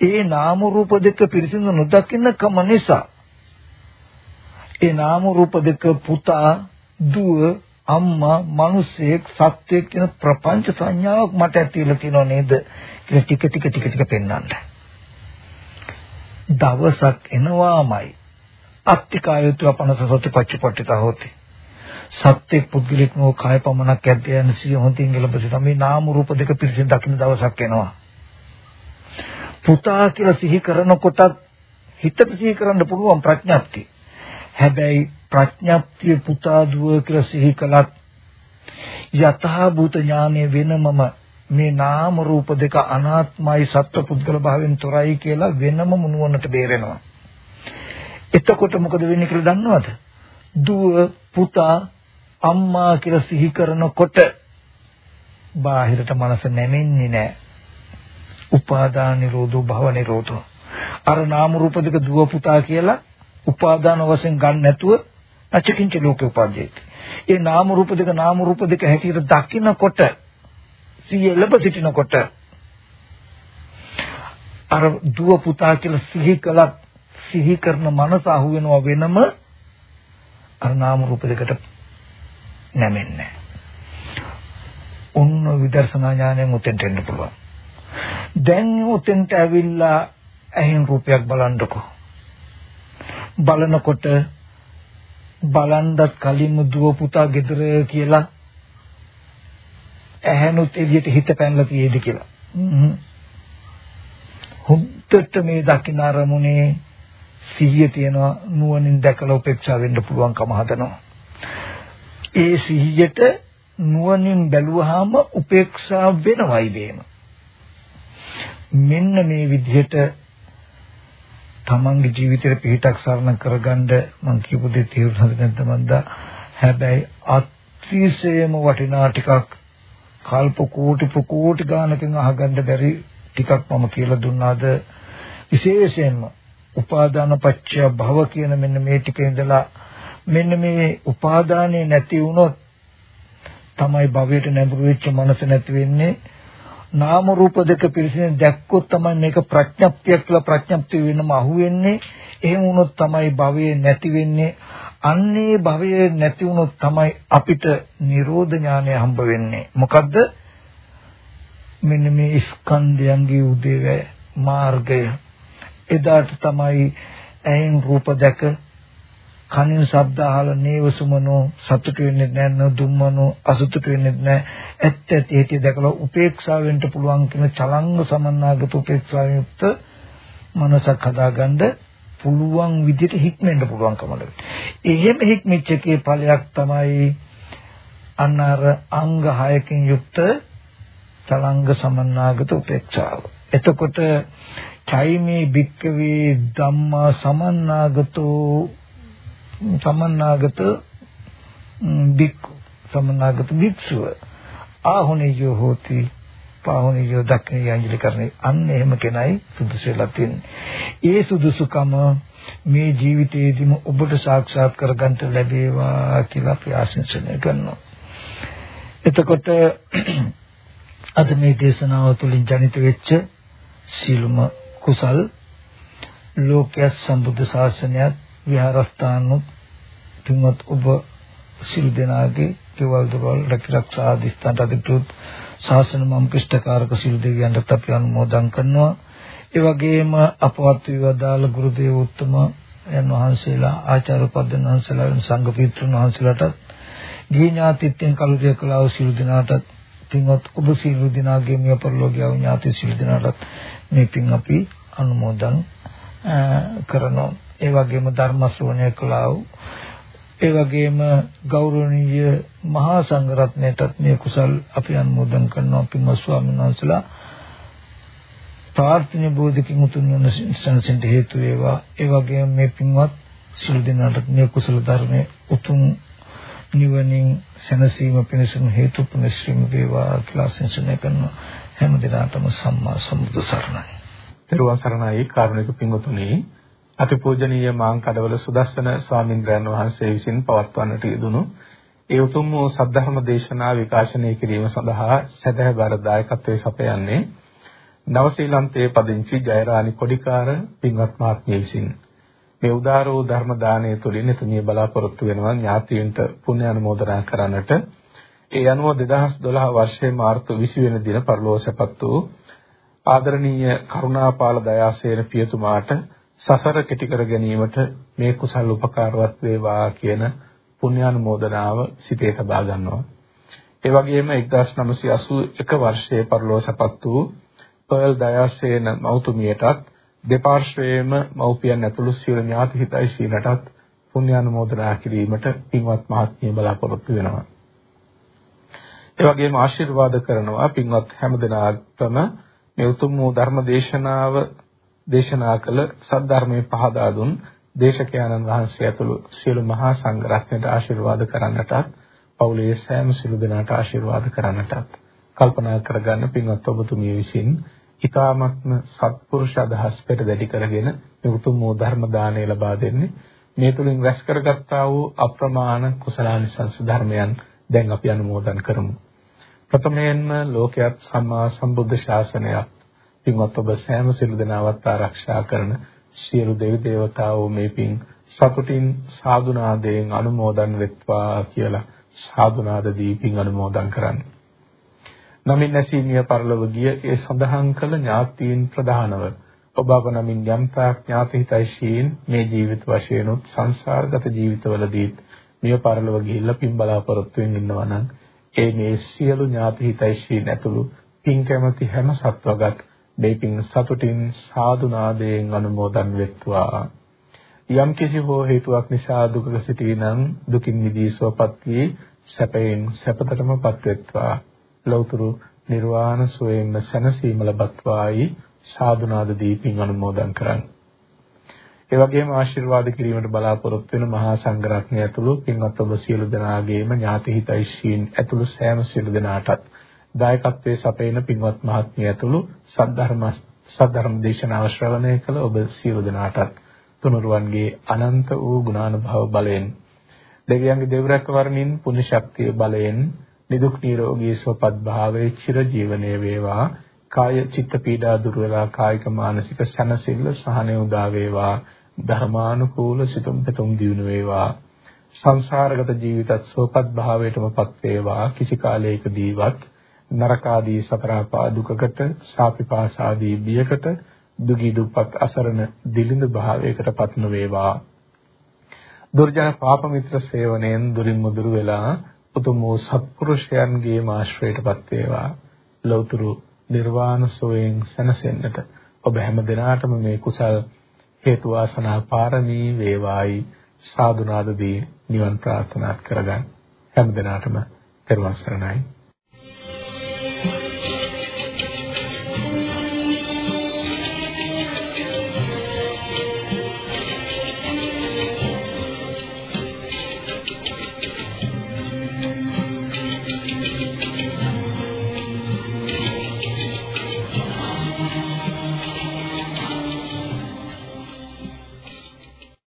ඒ නාම රූප දෙක පිරිසිදු නොදකින්න කම නිසා ඒ නාම රූප දෙක පුතා දුව අම්මා මිනිසෙක් සත්වයක් කියන ප්‍රපංච සංඥාවක් මට ඇතිලා තියෙනව නේද කියලා ටික ටික ටික ටික පෙන්වන්න. දවසක් එනවාමයි අත්තිකායතු අපනස සති පච්චපට්ඨිත හොති. සත්‍ය පුද්ගලික නෝ කාය පමණක් ඇද්ද යන සිය හොඳින් ගලපසිට මේ නාම රූප දෙක පිරිසිදු දකින්න දවසක් එනවා. පුතා කියලා සිහි කරනකොටත් හිතට සිහි කරන්න පුළුවන් ප්‍රඥාප්තිය. හැබැයි ප්‍රඥාප්තිය පුතා දුව කියලා සිහි කළත් යථා භූත ඥානය වෙනමම මේ නාම රූප දෙක අනාත්මයි සත්ව පුද්ගල භාවයෙන් තොරයි කියලා වෙනම මුනුවන්නට බේරෙනවා. එතකොට මොකද වෙන්නේ කියලා දන්නවද? දුව පුතා අම්මා කියලා සිහි කරනකොට බාහිරට මනස නැමෙන්නේ නැහැ. උපාදාන නිරෝධෝ භව නිරෝධෝ. අර නාම රූප දෙක දුව පුතා කියලා උපාදාන වශයෙන් ගන්න නැතුව අචකින්ච ලෝකේ උපාදේති. ඒ නාම රූප දෙක නාම රූප දෙක හැටියට දකින්නකොට සිය ලැබ සිටිනකොට අර දුව පුතා කියලා සිහි කළත් සිහි කරන මනස අහු වෙනවා වෙනම අර නාම රූප දෙකට නැමෙන්නේ ඔන්න විදර්ශනා ඥාණයෙන් උතෙන්ට එන්න පුළුවන්. දැන් උතෙන්ට ඇවිල්ලා ඇහෙන් රූපයක් බලන්නකො. බලනකොට බලන්දත් කලින්ම දුව පුතා ගෙදර කියලා ඇහැනුත් එළියට හිත පැනලා තියෙද කියලා. හොද්දට මේ දකින්න අරමුණේ සිහිය තියනවා නුවණින් දැකලා උපේක්ෂා වෙන්න පුළුවන්කම හදනවා. ඒ සිහියට නුවණින් බැලුවාම උපේක්ෂා වෙනවයි වේම. මෙන්න මේ විදිහට තමන්ගේ ජීවිතේ පිටක් සරණ කරගන්න මම කියපු දේ තේරුම් හදන්න තමන්දා? හැබැයි අතිශයම වටිනා ටිකක් කල්ප කෝටි ප්‍රකෝටි ගානකින් අහගන්න බැරි ටිකක් මම කියලා දුන්නාද? විශේෂයෙන්ම උපාදාන පත්‍ය භව කියන මෙන්න මේ ටික ඉඳලා මෙන්න මේ උපාදානේ නැති වුණොත් තමයි භවයට නැඹුරු වෙච්ච මනස නැති වෙන්නේ. නාම රූප දෙක පිරිසිදු දැක්කොත් තමයි මේක ප්‍රඥප්තියක් කියලා ප්‍රඥප්තිය වෙනම අහුවෙන්නේ එහෙම වුණොත් තමයි භවයේ නැති වෙන්නේ අන්නේ භවය නැති වුණොත් තමයි අපිට නිරෝධ ඥානය හම්බ වෙන්නේ. මොකද්ද? මෙන්න මේ ස්කන්ධයන්ගේ උදේවැය මාර්ගය. එදාට තමයි ඇහෙන් රූප දැක කනින් ශබ්ද අහලා නේවසුමනෝ සතුට වෙන්නේ නැහැ නදුම්මනෝ අසතුට වෙන්නේ නැහැ ඇත්ත ඇති ඇති දැකලා උපේක්ෂාව වෙන්න පුළුවන් කියන චලංග සමන්නාගත උපේක්ෂාවෙන් යුක්ත මනසක් හදාගන්න පුළුවන් විදිහට හික්මෙන්න පුළුවන්කම ලැබෙනවා. එහෙම හික්මිච්ච එකේ ඵලයක් තමයි අන්න අර අංග 6කින් යුක්ත චලංග සමන්නාගත උපේක්ෂාව. එතකොට චෛමේ භික්කවේ ධම්මා සමන්නාගතෝ සමන්නාගත භික්ඛු සමන්නාගත භික්ෂුව ආහුනියෝ හෝති පාහුනියෝ දක්ඛින යංජලි කරන්නේ අන්න එහෙම කෙනයි සුදුසු වෙලා තින්නේ. ඒ සුදුසුකම මේ ජීවිතයේදීම ඔබට සාක්ෂාත් කරගන්න ලැබේවා කියලා අපි ආශිර්වාද කරනවා. එතකොට අද මේ දේශනාව තුළින් ජනිත වෙච්ච සීලම කුසල් ලෝකයේ සම්බුද්ධ ශාසනයත් විහාරස්ථානුත් තුන්වත් ඔබ සිල් දෙනාගේ කෙවල් දරවල් රැකිරක්ෂා ආදිස්ථානට අධිකෘත ශාසන මම් පිෂ්ඨකාරක සිල් දෙවියන්ට අපි අනුමෝදන් කරනවා. ඒ වගේම අපවත් විවදාල ගුරු දේව උත්තම යන් වහන්සේලා ආචාර්ය පද්දන් වහන්සේලා සංඝ පිටුන් වහන්සේලාටත් දී ඥාතිත්වයෙන් කලුරිය කළා වූ සිල් දිනාටත් පින්වත් ඔබ සිල් දිනාගේ මිය පරලෝකීය ඥාති සිල් දිනාටත් මේ පින් අපි අනුමෝදන් කරනවා. ඒ වගේම ධර්ම ශ්‍රවණය කළා වූ ඒ වගේම ගෞරවනීය මහා සංඝරත්නයටත් මේ කුසල් අපි අනුමෝදන් කරනවා පින්වත් ස්වාමීන් වහන්සේලා. ප්‍රාර්ථනීය බෝධිකින් උතුම් වන සංසෙන්ට හේතු වේවා. ඒ වගේම මේ පින්වත් සිල් දිනාට මේ කුසල ධර්මයේ උතුම් නිවනින් සැනසීම පිණිසම හේතු පුනිශ්‍රීම වේවා කියලා සින්සනය කරන හැම දිනකටම සම්මා සම්බුදු සරණයි. පෙරවන් සරණයි. කාරුණික පින්වතුනි අතිපූජනීය මාංකඩවල සුදස්සන ස්වාමින්ද්‍රයන් වහන්සේ විසින් පවත්වන්නට යෙදුණු ඒ උතුම් වූ සද්ධර්ම දේශනා විකාශනය කිරීම සඳහා සදහබර දායකත්වයේ සපයන්නේ නවසීලන්තයේ පදිංචි ජයරාණි කොඩිකාර පින්වත් මහත්මිය විසින්. මේ උදාර වූ ධර්ම දානය තුළින් එතුමිය බලාපොරොත්තු වෙනවා ඥාතීන්ට පුණ්‍ය අනුමෝදනා කරන්නට. ඒ අනුව 2012 වර්ෂයේ මාර්තු 20 වෙනි දින පරලෝසපත් වූ ආදරණීය කරුණාපාල දයාසේන පියතුමාට සසර කෙටි කර ගැනීමට මේ කුසල් උපකාරවත් වේවා කියන පුණ්‍යානුමෝදනාව සිතේ තබා ගන්නවා. ඒ වගේම 1981 වර්ෂයේ පරලෝසපත් වූ පර්ල් දයාසේන මෞතුමියටත් දෙපාර්ශ්වයේම මව්පියන් ඇතුළු සියලු ඥාති හිතයිශීලටත් පුණ්‍යානුමෝදනා කිරීමට පින්වත් මහත්මිය බලාපොරොත්තු වෙනවා. ඒ වගේම ආශිර්වාද කරනවා පින්වත් හැමදෙනාටම මේ උතුම් වූ ධර්ම දේශනාව දේශනා කළ සද්ධර්මයේ පහදා දුන් දේශකයන්න් වහන්සේ ඇතුළු සියලු මහා සංඝ රත්නයට ආශිර්වාද කරන්නටත් පවුලේ සෑම සිළු දෙනාට ආශිර්වාද කරන්නටත් කල්පනා කරගන්න පින්වත් ඔබතුමිය විසින් ඊ타මත්ම සත්පුරුෂ අදහස් පෙර දැඩි කරගෙන මේ උතුම් වූ ධර්ම දාණය ලබා දෙන්නේ. මේ තුලින් රැස් කරගත්තා වූ අප්‍රමාණ කුසලානිසංස ධර්මයන් දැන් අපි අනුමෝදන් කරමු. ප්‍රථමයෙන්ම ලෝකයක් සම්මා සම්බුද්ධ ශාසනයක් පින්වත් ඔබ සෑම සිළු දෙනාවත් ආරක්ෂා කරන සියලු දෙවි දේවතාවෝ මේ පින් සතුටින් සාදුනාදයෙන් අනුමෝදන් වෙත්වා කියලා සාදුනාද දීපින් අනුමෝදන් කරන්න. නමින් නැසීමිය පරලොව ගිය ඒ සඳහන් කළ ඥාතීන් ප්‍රධානව ඔබ අප නමින් යම්තා ඥාතිහිතයිශීන් මේ ජීවිත වශයෙන් උත් සංසාරගත ජීවිතවලදී මිය පරලොව ගිහිල්ලා පින් බලාපොරොත්තු වෙමින් ඉන්නවා නම් ඒ මේ සියලු ඥාතිහිතයිශීන් ඇතුළු පින් කැමති හැම සත්වගත මේ පින් සතුටින් සාදු නාදයෙන් අනුමෝදන් වෙත්වා යම් කිසි හෝ හේතුවක් නිසා දුකක සිටී නම් දුකින් මිදී සුවපත් වී සැපයෙන් සැපතටමපත් වෙත්වා ලෞතුරු නිර්වාණ සෝයෙන්ම සැනසීම ලබත්වායි සාදු නාද දීපින් අනුමෝදන් කරන්. ඒ වගේම ආශිර්වාද කිරීමට බලාපොරොත්තු වෙන මහා සංඝරත්නය ඇතුළු පින්වත් ඔබ සියලු දෙනාගේම ඥාති හිතයිශීන් ඇතුළු සෑම සියලු දෙනාටත් දායකත්වයේ සපයන පින්වත් මහත්මිය ඇතුළු සද්ධර්ම සද්ධර්ම දේශනාව ශ්‍රවණය කළ ඔබ සියලු දෙනාටත් තුනුරුවන්ගේ අනන්ත වූ ගුණානුභව බලයෙන් දෙවියන්ගේ දෙවරක් වර්ණින් පුණ්‍ය ශක්තිය බලයෙන් නිදුක් නිරෝගී සුවපත් භාවයේ චිර ජීවනයේ වේවා කාය චිත්ත පීඩා දුර වේලා කායික මානසික සැනසෙල්ල සහනය උදා වේවා ධර්මානුකූල සිතුම් පෙතුම් දියුණු වේවා සංසාරගත ජීවිතත් සෝපත් භාවයටමපත් වේවා කිසි කාලයකදීවත් නරකාදී සතරපා දුකකට සාපිපාසාදී බියකට දුගී දුප්පත් අසරණ දිලිඳු භාවයකටපත් නොවේවා. දුර්ජන පාප මිත්‍ර සේවනයෙන් දුරින් මුදුරු වෙලා උතුම් වූ සත්පුරුෂයන්ගේ ආශ්‍රයයටපත් වේවා. ලෞතුරු නිර්වාණ සෝයෙන් සැනසෙන්නට ඔබ හැම දිනාටම මේ කුසල් හේතු වාසනා පාරමී වේවායි. සාදුනාද දී නිවන් ප්‍රාර්ථනා කරගන්න හැම දිනාටම පෙරවන් සරණයි.